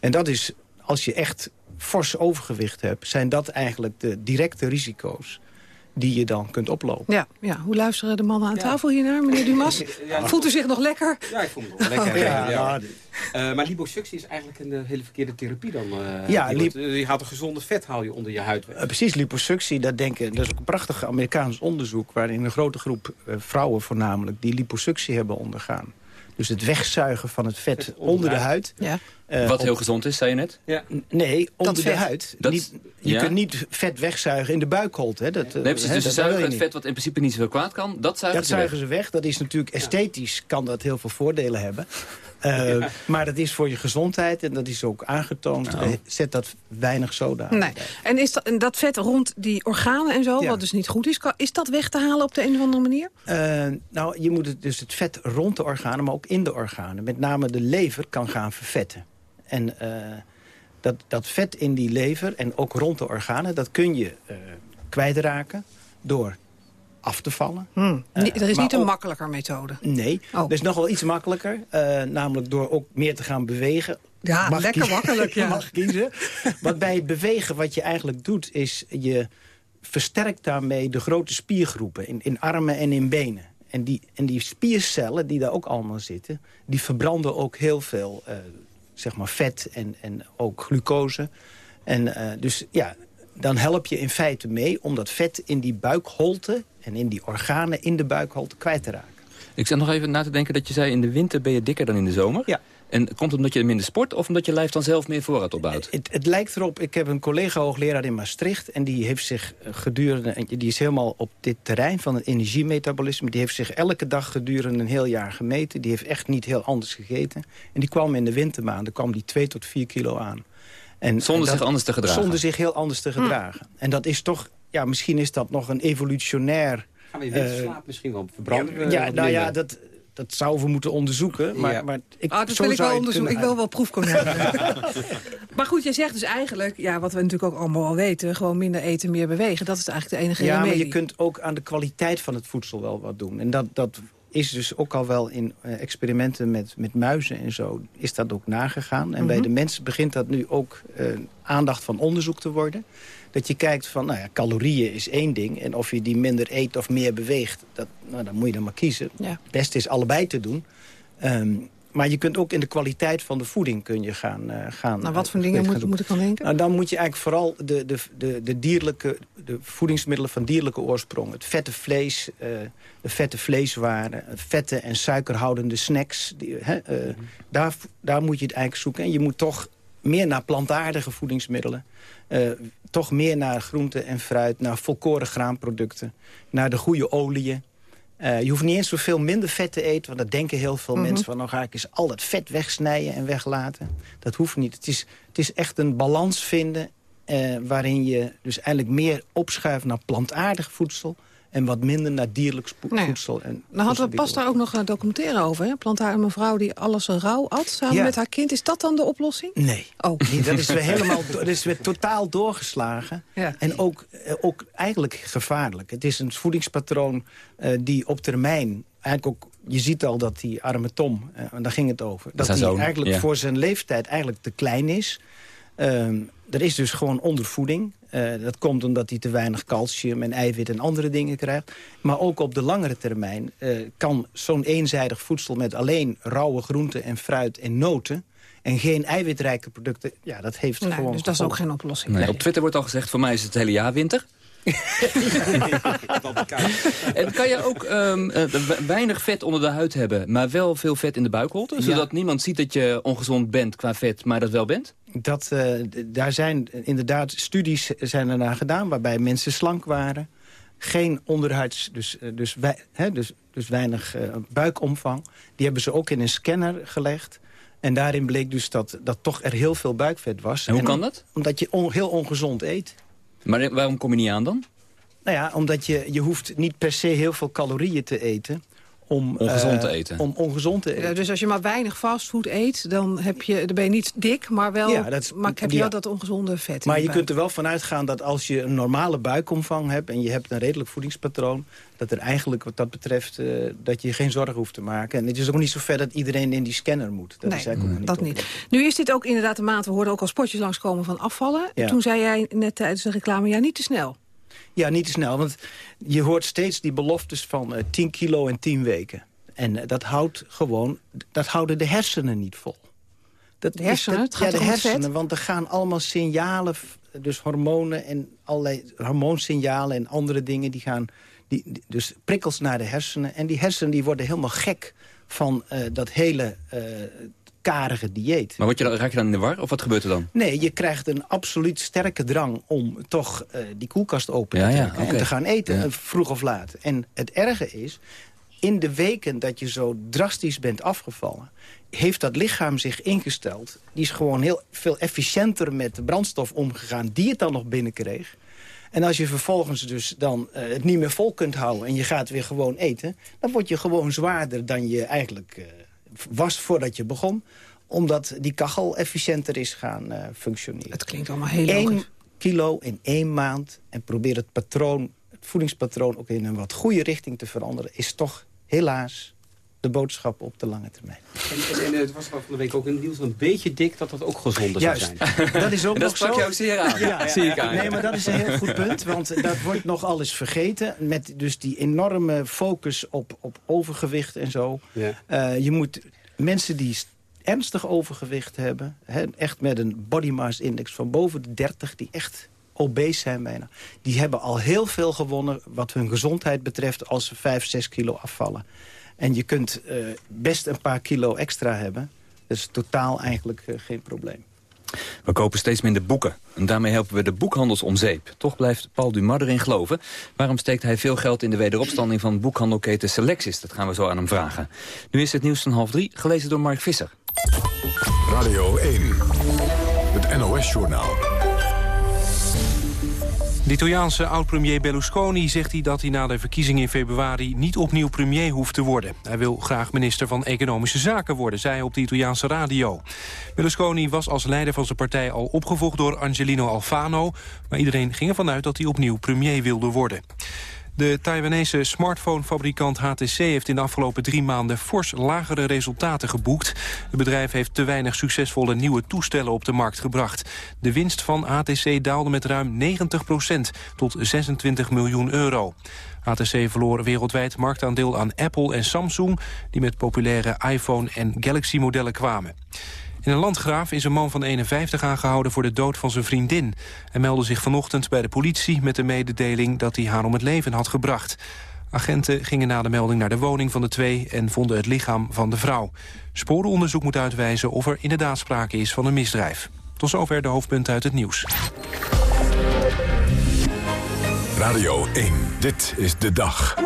En dat is, als je echt fors overgewicht hebt... zijn dat eigenlijk de directe risico's die je dan kunt oplopen. Ja, ja. hoe luisteren de mannen aan ja. tafel hiernaar, meneer Dumas? Ja, Voelt u zich nog lekker? Ja, ik voel me nog lekker. Oh, ja, ja. Uh, maar liposuctie is eigenlijk een uh, hele verkeerde therapie dan. Uh, ja, je, wordt, je haalt een gezonde vet haal je onder je huid weg. precies, liposuctie, dat, denken, dat is ook een prachtig Amerikaans onderzoek... waarin een grote groep vrouwen voornamelijk die liposuctie hebben ondergaan. Dus het wegzuigen van het vet, onder, de huid. Ja. Uh, Wat heel gezond is, zei je net? Ja. Nee, onder de huid. Dat, niet, je ja? kunt niet vet wegzuigen in de buikholte. Hè. Dat, nee, precies, hè, dus dat zuigen het vet wat in principe niet zoveel kwaad kan, dat zuigen dat ze zuigen weg. ze weg. Dat is natuurlijk esthetisch, kan dat heel veel voordelen hebben. Uh, ja. Maar dat is voor je gezondheid en dat is ook aangetoond. Nou. Zet dat weinig soda nee. En is dat, en dat vet rond die organen en zo, ja. wat dus niet goed is... is dat weg te halen op de een of andere manier? Uh, nou, je moet het, dus het vet rond de organen, maar ook in de organen. Met name de lever kan gaan vervetten. En uh, dat, dat vet in die lever en ook rond de organen... dat kun je kwijtraken door af te vallen. Hmm. Uh, er is niet een makkelijker methode. Nee, oh. er is nog wel iets makkelijker. Uh, namelijk door ook meer te gaan bewegen. Ja, mag lekker kiezen, makkelijk. Ja. mag kiezen. Want bij het bewegen wat je eigenlijk doet... is je versterkt daarmee de grote spiergroepen in, in armen en in benen. En die, en die spiercellen die daar ook allemaal zitten... die verbranden ook heel veel uh, zeg maar vet en, en ook glucose. En uh, dus ja, dan help je in feite mee om dat vet in die buikholte... en in die organen in de buikholte kwijt te raken. Ik zat nog even na te denken dat je zei... in de winter ben je dikker dan in de zomer. Ja. En komt het omdat je minder sport of omdat je lijf dan zelf meer voorraad opbouwt? Het, het lijkt erop, ik heb een collega-hoogleraar in Maastricht... en die heeft zich gedurende, die is helemaal op dit terrein van het energiemetabolisme... die heeft zich elke dag gedurende een heel jaar gemeten. Die heeft echt niet heel anders gegeten. En die kwam in de wintermaanden, kwam die 2 tot 4 kilo aan. En, zonder en dat, zich anders te gedragen? Zonder zich heel anders te gedragen. Hm. En dat is toch, ja, misschien is dat nog een evolutionair... Gaan we in winterslaap uh, misschien wel verbranden? Ja, ja nou ja, dat dat zouden we moeten onderzoeken. Maar, ja. maar ik, ah, dat wil ik wel onderzoeken. Ik wil wel proefkonijn. maar goed, je zegt dus eigenlijk, ja, wat we natuurlijk ook allemaal al weten... gewoon minder eten, meer bewegen. Dat is eigenlijk de enige ja, remedie. maar je kunt ook aan de kwaliteit van het voedsel wel wat doen. En dat, dat is dus ook al wel in uh, experimenten met, met muizen en zo... is dat ook nagegaan. En mm -hmm. bij de mensen begint dat nu ook uh, aandacht van onderzoek te worden dat je kijkt van, nou ja, calorieën is één ding... en of je die minder eet of meer beweegt, dat, nou, dan moet je dan maar kiezen. Ja. Het beste is allebei te doen. Um, maar je kunt ook in de kwaliteit van de voeding kun je gaan... Uh, gaan nou, wat voor uh, dingen moet, moet ik dan denken? Nou, dan moet je eigenlijk vooral de, de, de, de, dierlijke, de voedingsmiddelen van dierlijke oorsprong... het vette vlees, uh, de vette vleeswaren, vette en suikerhoudende snacks... Die, mm -hmm. daar, daar moet je het eigenlijk zoeken. En je moet toch meer naar plantaardige voedingsmiddelen... Uh, toch meer naar groente en fruit, naar volkoren graanproducten... naar de goede oliën. Uh, je hoeft niet eens zoveel minder vet te eten... want dat denken heel veel mm -hmm. mensen van... nou ga ik eens al dat vet wegsnijden en weglaten. Dat hoeft niet. Het is, het is echt een balans vinden... Uh, waarin je dus eigenlijk meer opschuift naar plantaardig voedsel en wat minder naar dierlijk voedsel. Nee. En nou hadden we pas daar ook nog een documentaire over. Hè? Plantaar een mevrouw die alles rauw at samen ja. met haar kind. Is dat dan de oplossing? Nee. Oh. nee dat is weer helemaal dat is weer totaal doorgeslagen. Ja. En ook, ook eigenlijk gevaarlijk. Het is een voedingspatroon uh, die op termijn... Eigenlijk ook, je ziet al dat die arme Tom, uh, en daar ging het over... dat hij eigenlijk ja. voor zijn leeftijd eigenlijk te klein is... Um, er is dus gewoon ondervoeding. Uh, dat komt omdat hij te weinig calcium en eiwit en andere dingen krijgt. Maar ook op de langere termijn uh, kan zo'n eenzijdig voedsel... met alleen rauwe groenten en fruit en noten... en geen eiwitrijke producten, ja, dat heeft nee, gewoon... Dus dat is ook geen oplossing. Nee, op Twitter wordt al gezegd, voor mij is het hele jaar winter. En kan je ook um, uh, weinig vet onder de huid hebben, maar wel veel vet in de buikholte? Ja. Zodat niemand ziet dat je ongezond bent qua vet, maar dat wel bent? Dat, uh, daar zijn inderdaad studies zijn ernaar gedaan waarbij mensen slank waren. Geen onderhuids, dus, dus, wij, hè, dus, dus weinig uh, buikomvang. Die hebben ze ook in een scanner gelegd. En daarin bleek dus dat, dat toch er heel veel buikvet was. En hoe kan dat? Omdat je on, heel ongezond eet. Maar waarom kom je niet aan dan? Nou ja, omdat je, je hoeft niet per se heel veel calorieën te eten... Om ongezond uh, te eten. Om ongezond te eten. Ja, dus als je maar weinig fastfood eet, dan, heb je, dan ben je niet dik, maar wel ja, dat, maar heb je ja. wel dat ongezonde vet. Maar je, je kunt er wel van uitgaan dat als je een normale buikomvang hebt... en je hebt een redelijk voedingspatroon... dat er eigenlijk wat dat betreft uh, dat je geen zorgen hoeft te maken. En het is ook niet zo ver dat iedereen in die scanner moet. Dat nee, is eigenlijk mm, niet dat niet. Nu is dit ook inderdaad een maand, we hoorden ook al spotjes langskomen van afvallen. Ja. Toen zei jij net tijdens de reclame, ja niet te snel. Ja, niet te snel, want je hoort steeds die beloftes van uh, 10 kilo en 10 weken. En uh, dat houdt gewoon, dat houden de hersenen niet vol. Dat de hersenen? Is, ja, de hersenen, vet? want er gaan allemaal signalen, dus hormonen en allerlei hormoonsignalen en andere dingen, die gaan, die, die, dus prikkels naar de hersenen. En die hersenen die worden helemaal gek van uh, dat hele uh, karige dieet. Maar word je dan, raak je dan in de war, of wat gebeurt er dan? Nee, je krijgt een absoluut sterke drang om toch uh, die koelkast open te trekken... Ja, okay. en te gaan eten, ja. vroeg of laat. En het erge is, in de weken dat je zo drastisch bent afgevallen... heeft dat lichaam zich ingesteld. Die is gewoon heel veel efficiënter met de brandstof omgegaan... die het dan nog binnenkreeg. En als je vervolgens dus dan uh, het niet meer vol kunt houden... en je gaat weer gewoon eten... dan word je gewoon zwaarder dan je eigenlijk uh, was voordat je begon. Omdat die kachel efficiënter is gaan uh, functioneren. Het klinkt allemaal heel Eén kilo in één maand en probeer het patroon het voedingspatroon ook in een wat goede richting te veranderen... is toch helaas de boodschap op de lange termijn. En, en, en het was van de week ook in het nieuws een beetje dik dat dat ook gezonder zou zijn. dat is ook dat nog zo. Dat jou zeer aan, ja, zie ik aan. Nee, maar dat is een heel goed punt, want dat wordt nog alles vergeten. Met dus die enorme focus op, op overgewicht en zo. Ja. Uh, je moet mensen die ernstig overgewicht hebben... Hè, echt met een body mass index van boven de 30... die echt obese zijn bijna... die hebben al heel veel gewonnen wat hun gezondheid betreft... als ze 5, 6 kilo afvallen. En je kunt uh, best een paar kilo extra hebben. Dus totaal eigenlijk uh, geen probleem. We kopen steeds minder boeken. En daarmee helpen we de boekhandels om zeep. Toch blijft Paul Dumas erin geloven. Waarom steekt hij veel geld in de wederopstanding van boekhandelketen Selectis? Dat gaan we zo aan hem vragen. Nu is het nieuws van half drie, gelezen door Mark Visser. Radio 1, het NOS-journaal. De Italiaanse oud-premier Berlusconi zegt hij dat hij na de verkiezingen in februari niet opnieuw premier hoeft te worden. Hij wil graag minister van Economische Zaken worden, zei hij op de Italiaanse radio. Berlusconi was als leider van zijn partij al opgevolgd door Angelino Alfano, maar iedereen ging ervan uit dat hij opnieuw premier wilde worden. De Taiwanese smartphonefabrikant HTC heeft in de afgelopen drie maanden fors lagere resultaten geboekt. Het bedrijf heeft te weinig succesvolle nieuwe toestellen op de markt gebracht. De winst van HTC daalde met ruim 90% tot 26 miljoen euro. HTC verloor wereldwijd marktaandeel aan Apple en Samsung... die met populaire iPhone- en Galaxy-modellen kwamen. In een landgraaf is een man van 51 aangehouden voor de dood van zijn vriendin. Hij meldde zich vanochtend bij de politie met de mededeling dat hij haar om het leven had gebracht. Agenten gingen na de melding naar de woning van de twee en vonden het lichaam van de vrouw. Sporenonderzoek moet uitwijzen of er inderdaad sprake is van een misdrijf. Tot zover de hoofdpunten uit het nieuws. Radio 1, dit is de dag.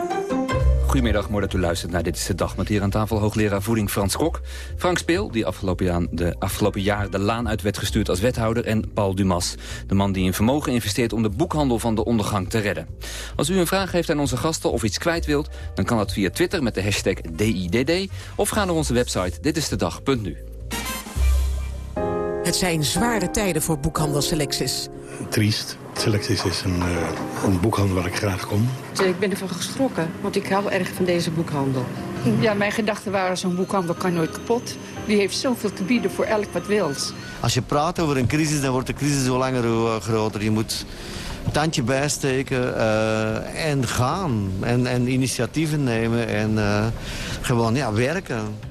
Goedemiddag, mooi dat u luistert naar Dit is de Dag... met hier aan tafel hoogleraar voeding Frans Kok. Frank Speel, die afgelopen jaar, de afgelopen jaar de laan uit werd gestuurd als wethouder... en Paul Dumas, de man die in vermogen investeert... om de boekhandel van de ondergang te redden. Als u een vraag heeft aan onze gasten of iets kwijt wilt... dan kan dat via Twitter met de hashtag DIDD... of ga naar onze website ditistedag.nu. Het zijn zware tijden voor boekhandel Selectis. Triest. Selectis is een, uh, een boekhandel waar ik graag kom. Ik ben ervan geschrokken, want ik hou erg van deze boekhandel. Ja, mijn gedachten waren, zo'n boekhandel kan nooit kapot. Die heeft zoveel te bieden voor elk wat wils. Als je praat over een crisis, dan wordt de crisis hoe langer hoe groter. Je moet een tandje bijsteken uh, en gaan. En, en initiatieven nemen en uh, gewoon ja, werken.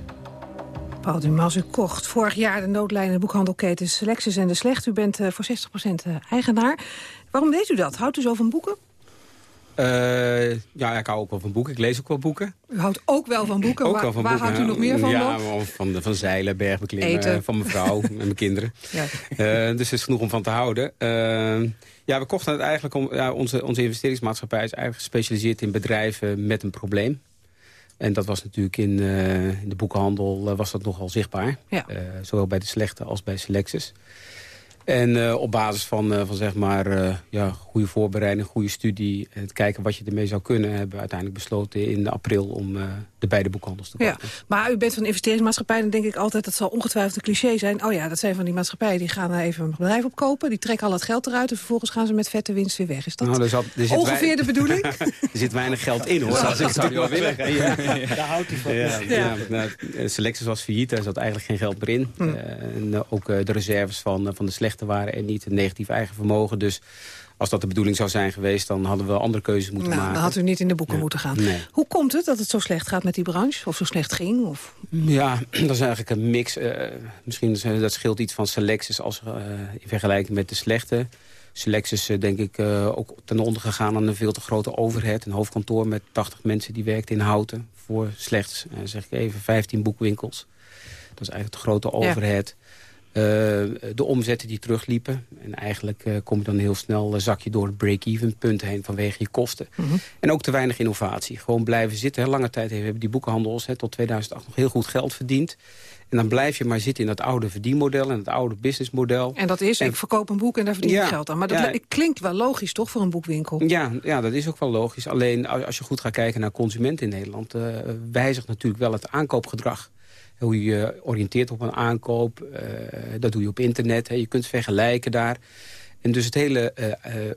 Paul Dumas, u kocht vorig jaar de noodlijnen boekhandelketen Selectis en De Slecht. U bent uh, voor 60% eigenaar. Waarom deed u dat? Houdt u zo van boeken? Uh, ja, ik hou ook wel van boeken. Ik lees ook wel boeken. U houdt ook wel van boeken? Ook waar wel van waar boeken. houdt u nog meer van? Ja, nog? van, van zeilen, bergbeklimmen, Eten. van mijn vrouw en mijn kinderen. Ja. Uh, dus er is genoeg om van te houden. Uh, ja, we kochten het eigenlijk om... Ja, onze, onze investeringsmaatschappij is eigenlijk gespecialiseerd in bedrijven met een probleem. En dat was natuurlijk in, in de boekenhandel uh, was dat nogal zichtbaar. Ja. Zowel bij de slechte als bij Selectus. En op basis van, van zeg maar, ja, goede voorbereiding, goede studie... en het kijken wat je ermee zou kunnen... hebben we uiteindelijk besloten in april om de beide boekhandels te kopen. Ja, maar u bent van een investeringsmaatschappij... dan denk ik altijd, dat zal ongetwijfeld een cliché zijn. Oh ja, dat zijn van die maatschappijen die gaan even een bedrijf opkopen... die trekken al het geld eruit en vervolgens gaan ze met vette winst weer weg. Is dat nou, er zat, er zit ongeveer de bedoeling? er zit weinig geld in, hoor. Ja, dat zou je wel willen. Ja. Daar houdt hij van. Ja, ja. ja. Nou, Selectus was failliet, daar zat eigenlijk geen geld meer in. Hm. Uh, en ook uh, de reserves van, van de slechte waren en niet. Een negatief eigen vermogen, dus... Als dat de bedoeling zou zijn geweest, dan hadden we andere keuzes moeten nou, maken. Dan had u niet in de boeken ja. moeten gaan. Nee. Hoe komt het dat het zo slecht gaat met die branche? Of zo slecht ging? Of? Ja, dat is eigenlijk een mix. Uh, misschien dat scheelt iets van Selectus als, uh, in vergelijking met de slechte. Selectus uh, denk ik ook ten onder gegaan aan een veel te grote overhead. Een hoofdkantoor met 80 mensen die werkt in Houten. Voor slechts, zeg ik even, 15 boekwinkels. Dat is eigenlijk de grote overhead. Ja. Uh, de omzetten die terugliepen. En eigenlijk uh, kom je dan heel snel, uh, zak je door het break-even punt heen vanwege je kosten. Mhm. Mm -hmm. En ook te weinig innovatie. Gewoon blijven zitten. Lange tijd hebben die boekenhandels he, tot 2008 nog heel goed geld verdiend. En dan blijf je maar zitten in dat oude verdienmodel en het oude businessmodel. En dat is, en, ik verkoop een boek en daar verdien ik ja, geld aan. Maar dat ja, klinkt wel logisch, toch, voor een boekwinkel? Ja, ja, dat is ook wel logisch. Alleen als je goed gaat kijken naar consumenten in Nederland... wijzigt natuurlijk wel het aankoopgedrag hoe je oriënteert op een aankoop. Uh, dat doe je op internet. Hè. Je kunt vergelijken daar. En dus het hele uh,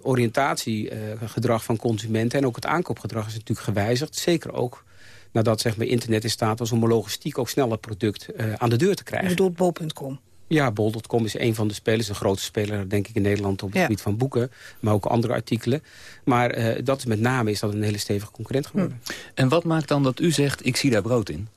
oriëntatiegedrag van consumenten... en ook het aankoopgedrag is natuurlijk gewijzigd. Zeker ook nadat zeg maar, internet in staat was om een logistiek ook sneller product aan de deur te krijgen. Door bol.com. Ja, bol.com is een van de spelers. Een grote speler, denk ik, in Nederland op het gebied van boeken. Maar ook andere artikelen. Maar uh, dat met name is dat een hele stevige concurrent geworden. Hm. En wat maakt dan dat u zegt, ik zie daar brood in?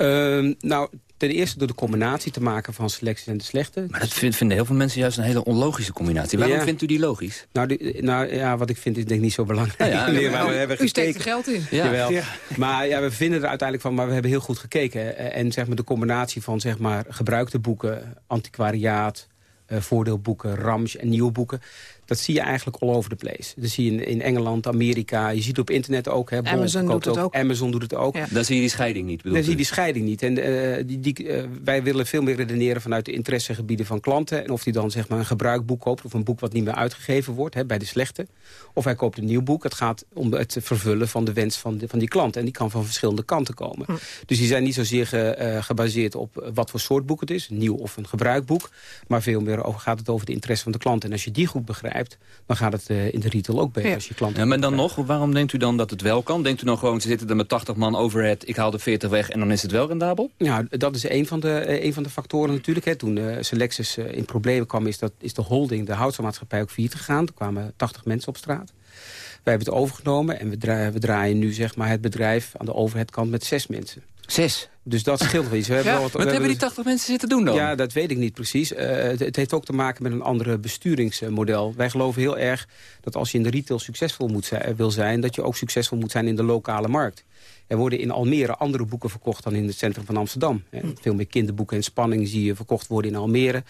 Uh, nou, ten eerste door de combinatie te maken van selecties en de slechte. Maar dat vinden heel veel mensen juist een hele onlogische combinatie. Waarom vindt u die logisch? Nou, die, nou, ja, wat ik vind is denk ik niet zo belangrijk. Ja, ja, maar we hebben u steekt er geld in. Ja. Jawel. Ja. Maar ja, we vinden er uiteindelijk van, maar we hebben heel goed gekeken. En zeg maar, de combinatie van zeg maar, gebruikte boeken, antiquariaat... Uh, voordeelboeken, rams en nieuwe boeken dat zie je eigenlijk all over the place. Dat zie je in, in Engeland, Amerika. Je ziet op internet ook. Hè, Amazon doet het ook. Amazon doet het ook. Dan zie je die scheiding niet. Dan zie je die scheiding niet. En uh, die, die, uh, wij willen veel meer redeneren vanuit de interessegebieden van klanten. En of die dan zeg maar een gebruikboek koopt. Of een boek wat niet meer uitgegeven wordt hè, bij de slechte. Of hij koopt een nieuw boek. Het gaat om het vervullen van de wens van, de, van die klant. En die kan van verschillende kanten komen. Hm. Dus die zijn niet zozeer ge, uh, gebaseerd op wat voor soort boek het is. Een nieuw of een gebruikboek. Maar veel meer over, gaat het over de interesse van de klant. En als je die goed begrijpt, dan gaat het uh, in de retail ook beter als je klanten... Ja, maar dan nog, waarom denkt u dan dat het wel kan? Denkt u dan gewoon, ze zitten er met 80 man overhead... ik haal de 40 weg en dan is het wel rendabel? Ja, dat is een van de, uh, een van de factoren natuurlijk. Hè. Toen uh, Selexis in problemen kwam, is, dat, is de holding, de houtselmaatschappij ook failliet gegaan. Er kwamen 80 mensen op straat. Wij hebben het overgenomen en we draaien, we draaien nu zeg maar, het bedrijf aan de overheadkant met zes mensen. Zes? Dus dat scheelt wel iets. We hebben wat, hebben die 80 mensen zitten doen dan? Ja, dat weet ik niet precies. Uh, het, het, heeft ook te maken met een andere besturingsmodel. Wij geloven heel erg dat als je in de retail succesvol moet zijn, wil zijn... dat je ook succesvol moet zijn in de lokale markt. Er worden in Almere andere boeken verkocht dan in het centrum van Amsterdam. Veel meer kinderboeken en spanning zie je verkocht worden in Almere.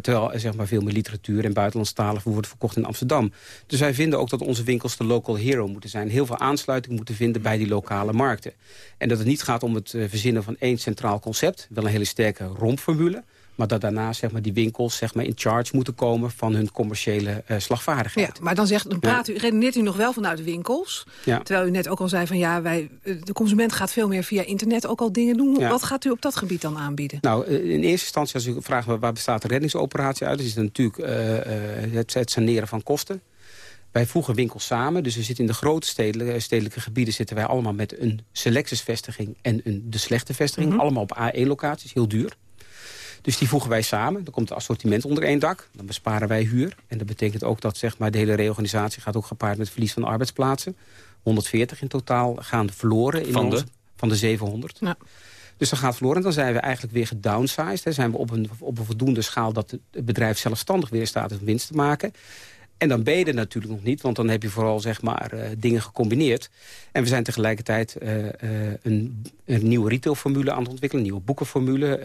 Terwijl er zeg maar, veel meer literatuur en buitenlandstalig wordt verkocht in Amsterdam. Dus wij vinden ook dat onze winkels de local hero moeten zijn. Heel veel aansluiting moeten vinden bij die lokale markten. En dat het niet gaat om het eh, verzinnen van één centraal concept. Wel een hele sterke rompformule. Maar dat daarna zeg maar, die winkels zeg maar, in charge moeten komen van hun commerciële uh, slagvaardigheid. Ja, maar dan, zegt, dan praat u, redeneert u nog wel vanuit de winkels. Ja. Terwijl u net ook al zei van ja, wij, eh, de consument gaat veel meer via internet ook al dingen doen. Wat gaat u op dat gebied dan aanbieden? Nou, in eerste instantie als u vraagt waar bestaat de reddingsoperatie uit, is het natuurlijk uh, het, het saneren van kosten. Wij voegen winkels samen, dus we zitten in de grote stedelijke, stedelijke gebieden... zitten wij allemaal met een Selectus-vestiging en een de slechte vestiging. Mm -hmm. Allemaal op A1-locaties, heel duur. Dus die voegen wij samen. Dan komt het assortiment onder één dak. Dan besparen wij huur. En dat betekent ook dat zeg maar, de hele reorganisatie gaat ook gepaard met verlies van arbeidsplaatsen. 140 in totaal gaan verloren. In van, de? van de 700. Ja. Dus dat gaat verloren. En dan zijn we eigenlijk weer gedownsized. Dan zijn we op een, op een voldoende schaal dat het bedrijf zelfstandig weer staat om winst te maken. En dan ben je er natuurlijk nog niet, want dan heb je vooral zeg maar, uh, dingen gecombineerd. En we zijn tegelijkertijd uh, uh, een, een, nieuwe retailformule aan het ontwikkelen. Een nieuwe boekenformule,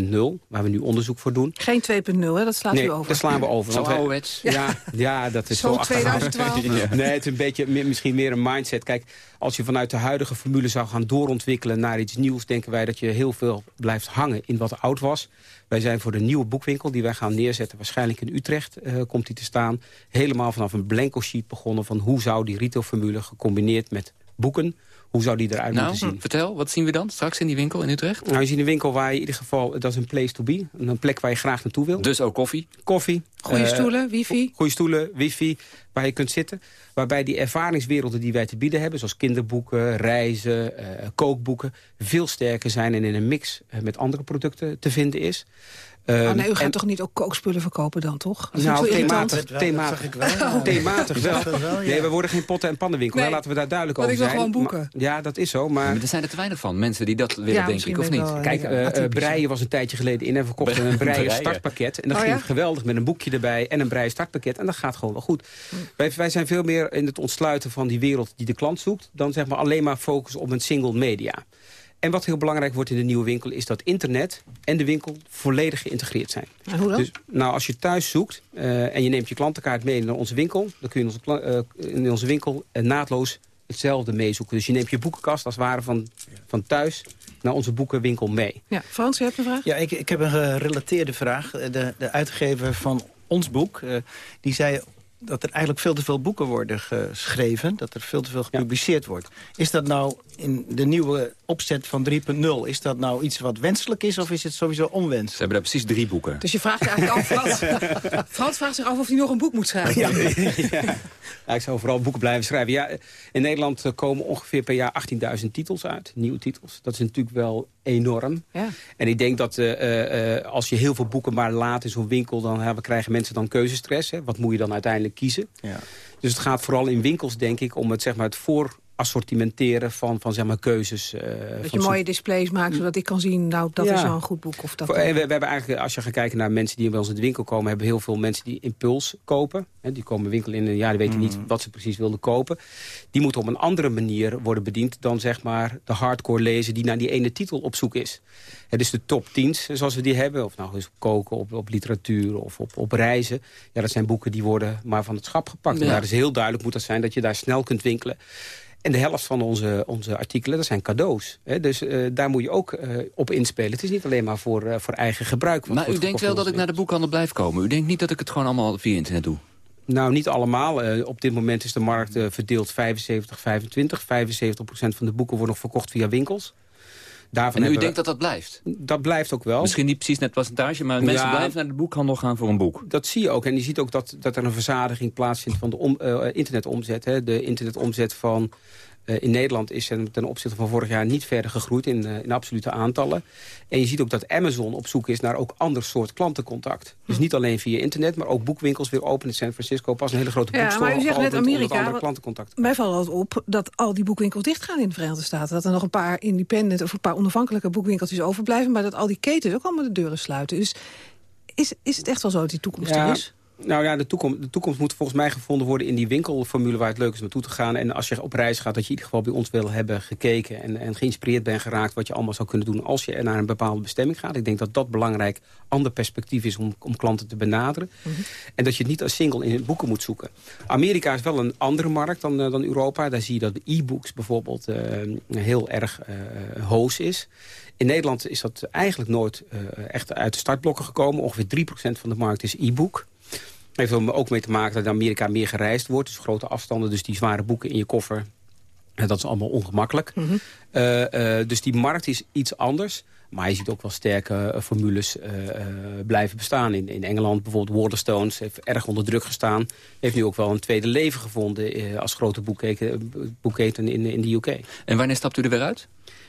3.0, waar we nu onderzoek voor doen. Geen 2.0, hè? Dat slaat nee, u over. dat slaan we over. Zo ouderwets. Ja, ja, dat is zo, zo 2012. Nee, het is een beetje misschien meer een mindset. Kijk, als je vanuit de huidige formule zou gaan doorontwikkelen naar iets nieuws... denken wij dat je heel veel blijft hangen in wat oud was. Wij zijn voor de nieuwe boekwinkel die wij gaan neerzetten... waarschijnlijk in Utrecht uh, komt die te staan. Helemaal vanaf een blanco sheet begonnen... van hoe zou die retailformule gecombineerd met boeken... Hoe zou die eruit nou, moeten zien? Vertel, wat zien we dan straks in die winkel in Utrecht? Nou, je ziet een winkel waar je in ieder geval... dat is een place to be. Een plek waar je graag naartoe wil. Dus ook koffie? Koffie. Goede uh, stoelen, wifi? Goede stoelen, wifi, waar je kunt zitten. Waarbij die ervaringswerelden die wij te bieden hebben... zoals kinderboeken, reizen, uh, kookboeken... veel sterker zijn en in een mix uh, met andere producten te vinden is. Um, oh nee, u gaat en, toch niet ook kookspullen verkopen dan, toch? Dat nou, thematig, thematig, wel. thematig wel. wel ja. Nee, we worden geen potten- en pannenwinkel. Nee. Laten we daar duidelijk maar over zijn. ik wil gewoon boeken. Maar, ja, dat is zo. Maar... maar er zijn er te weinig van, mensen die dat willen, ja, denk ik, of niet? Wel, Kijk, uh, uh, Breien was een tijdje geleden in en verkocht een Breien startpakket. En dat oh, ging geweldig met een boekje erbij en een Breien startpakket. En dat gaat gewoon wel goed. Hm. Wij, wij zijn veel meer in het ontsluiten van die wereld die de klant zoekt... dan zeg maar alleen maar focussen op een single media. En wat heel belangrijk wordt in de nieuwe winkel... is dat internet en de winkel volledig geïntegreerd zijn. En hoe dan? Dus, nou, als je thuis zoekt uh, en je neemt je klantenkaart mee naar onze winkel... dan kun je in onze, uh, in onze winkel uh, naadloos hetzelfde meezoeken. Dus je neemt je boekenkast als het ware van, van thuis naar onze boekenwinkel mee. Ja, Frans, je hebt een vraag? Ja, ik, ik heb een gerelateerde vraag. De, de uitgever van ons boek, die zei dat er eigenlijk veel te veel boeken worden geschreven. Dat er veel te veel gepubliceerd wordt. Is dat nou in de nieuwe opzet van 3.0... is dat nou iets wat wenselijk is of is het sowieso onwenselijk? Ze hebben daar precies drie boeken. Dus je vraagt je eigenlijk af, Frans, Frans vraagt zich af of hij nog een boek moet schrijven. Ja. ja. ik zou vooral boeken blijven schrijven. Ja, in Nederland komen ongeveer per jaar 18.000 titels uit. Nieuwe titels. Dat is natuurlijk wel enorm. Ja. En ik denk dat uh, uh, als je heel veel boeken maar laat in zo'n winkel... dan uh, krijgen mensen dan keuzestress. Hè? Wat moet je dan uiteindelijk kiezen? Ja. Dus het gaat vooral in winkels, denk ik, om het, zeg maar, het voor assortimenteren van, van zeg maar, keuzes. Uh, dat je mooie displays maakt, zodat ik kan zien... nou, dat is wel een goed boek. Of dat Voor, we, we, hebben eigenlijk, als je gaat kijken naar mensen die bij ons in de winkel komen... hebben heel veel mensen die impuls kopen. Hè, die komen winkel in en ja, die weten niet mm. wat ze precies wilden kopen. Die moeten op een andere manier worden bediend... dan zeg maar de hardcore lezer die naar die ene titel op zoek is. Het is de top 10 zoals we die hebben. Of nou eens op koken, op, op literatuur of op, op reizen. Ja, dat zijn boeken die worden maar van het schap gepakt. Ja. En daar is heel duidelijk moet dat zijn dat je daar snel kunt winkelen. En de helft van onze, onze artikelen, dat zijn cadeaus. Hè? Dus uh, daar moet je ook uh, op inspelen. Het is niet alleen maar voor, uh, voor eigen gebruik. Maar u denkt wel dat ik naar de boekhandel blijf komen? U denkt niet dat ik het gewoon allemaal via internet doe? Nou, niet allemaal. op dit moment is de markt verdeeld 75-25. 75% van de boeken worden nog verkocht via winkels. Daarvan en u denkt dat dat blijft? Dat blijft ook wel. Misschien niet precies net percentage, maar mensen blijven naar de boekhandel gaan voor een boek. Dat zie je ook. En je ziet ook dat, dat er een verzadiging plaatsvindt van de om, uh, internetomzet. Hè. De internetomzet van uh, in Nederland is ten opzichte van vorig jaar niet verder gegroeid in, uh, in absolute aantallen. En je ziet ook dat Amazon op zoek is naar ook ander soort klantencontact. Dus niet alleen via internet, maar ook boekwinkels weer open in San Francisco. Pas een hele grote boekstore ja, maar u zegt net Amerika, klantencontact. Mij valt altijd op dat al die boekwinkels dichtgaan in de Verenigde Staten. Dat er nog een paar independent of een paar onafhankelijke boekwinkeltjes overblijven. Maar dat al die ketens ook allemaal de deuren sluiten. Dus is, is het echt wel zo dat die toekomst er is? Nou ja, de toekomst, de toekomst moet volgens mij gevonden worden in die winkelformule waar het leuk is naartoe te gaan. En als je op reis gaat, dat je in ieder geval bij ons wil hebben gekeken en, en geïnspireerd bent geraakt wat je allemaal zou kunnen doen als je naar een bepaalde bestemming gaat. Ik denk dat dat belangrijk ander perspectief is om, om klanten te benaderen. Mhm. En dat je het niet als single in boeken moet zoeken. Amerika is wel een andere markt dan, uh, dan Europa. Daar zie je dat de e-books bijvoorbeeld uh, heel erg uh, hoos is. In Nederland is dat eigenlijk nooit echt uit de startblokken gekomen. Ongeveer 3% van de markt is e-book heeft er ook mee te maken dat in Amerika meer gereisd wordt. Dus grote afstanden, dus die zware boeken in je koffer. En dat is allemaal ongemakkelijk. Mm -hmm. uh, uh, dus die markt is iets anders. Maar je ziet ook wel sterke uh, formules blijven bestaan. In, in Engeland bijvoorbeeld Waterstones heeft erg onder druk gestaan. Heeft nu ook wel een tweede leven gevonden als grote boekketen in, in de UK. En wanneer stapt u er weer uit?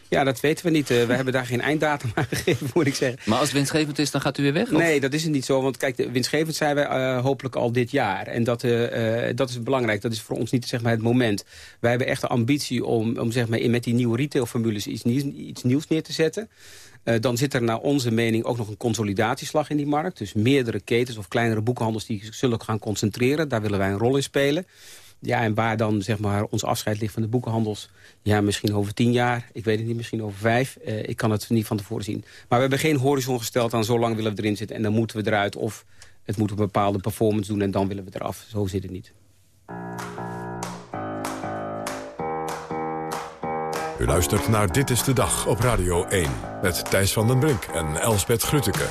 Ja, dat weten we niet. Uh, we hebben daar geen einddatum aan gegeven, moet ik zeggen. Maar als het winstgevend is, dan gaat u weer weg? Nee, dat is het niet zo. Want kijk, winstgevend zijn wij uh, hopelijk al dit jaar. En dat, uh, dat is belangrijk. Dat is voor ons niet zeg maar, het moment. Wij hebben echt de ambitie om, om zeg maar, met die nieuwe retailformules iets nieuws, iets nieuws neer te zetten. Uh, dan zit er naar onze mening ook nog een consolidatieslag in die markt. Dus meerdere ketens of kleinere boekhandels die zullen gaan concentreren. Daar willen wij een rol in spelen. Ja, en waar dan zeg maar, ons afscheid ligt van de boekenhandels... ja, misschien over tien jaar, ik weet het niet, misschien over vijf. Uh, ik kan het niet van tevoren zien. Maar we hebben geen horizon gesteld aan zo lang willen we erin zitten... en dan moeten we eruit of het moet een bepaalde performance doen... en dan willen we eraf. Zo zit het niet. U luistert naar Dit is de Dag op Radio 1... met Thijs van den Brink en Elsbeth Grutteke.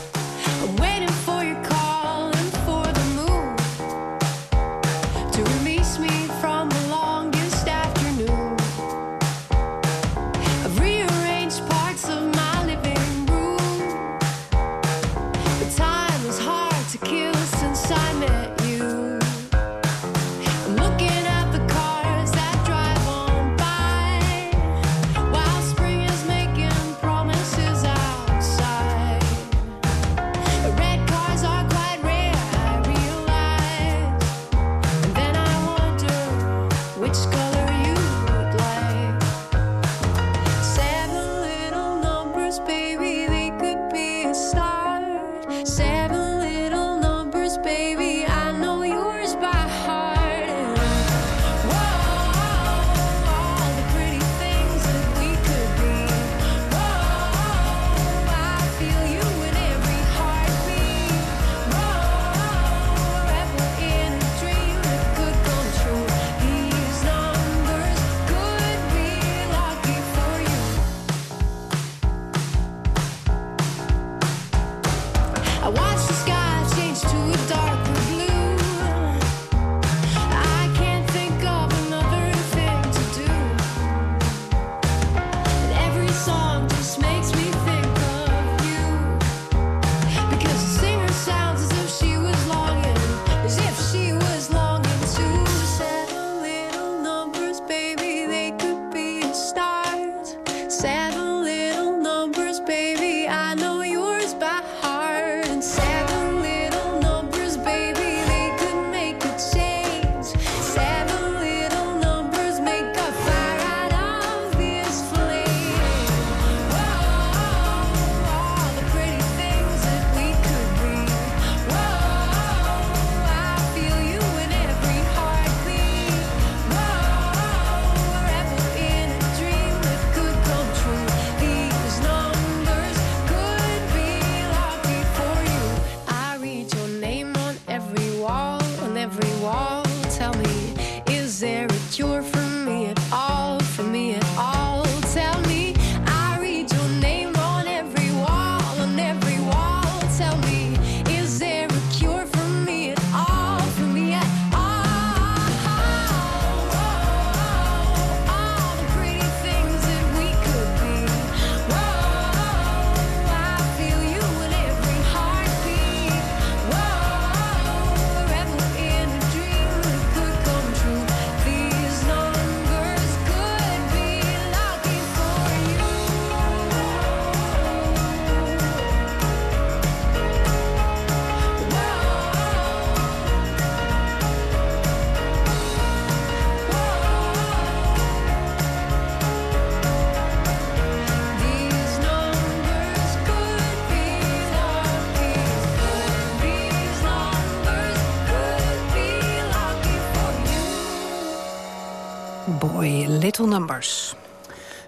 Numbers.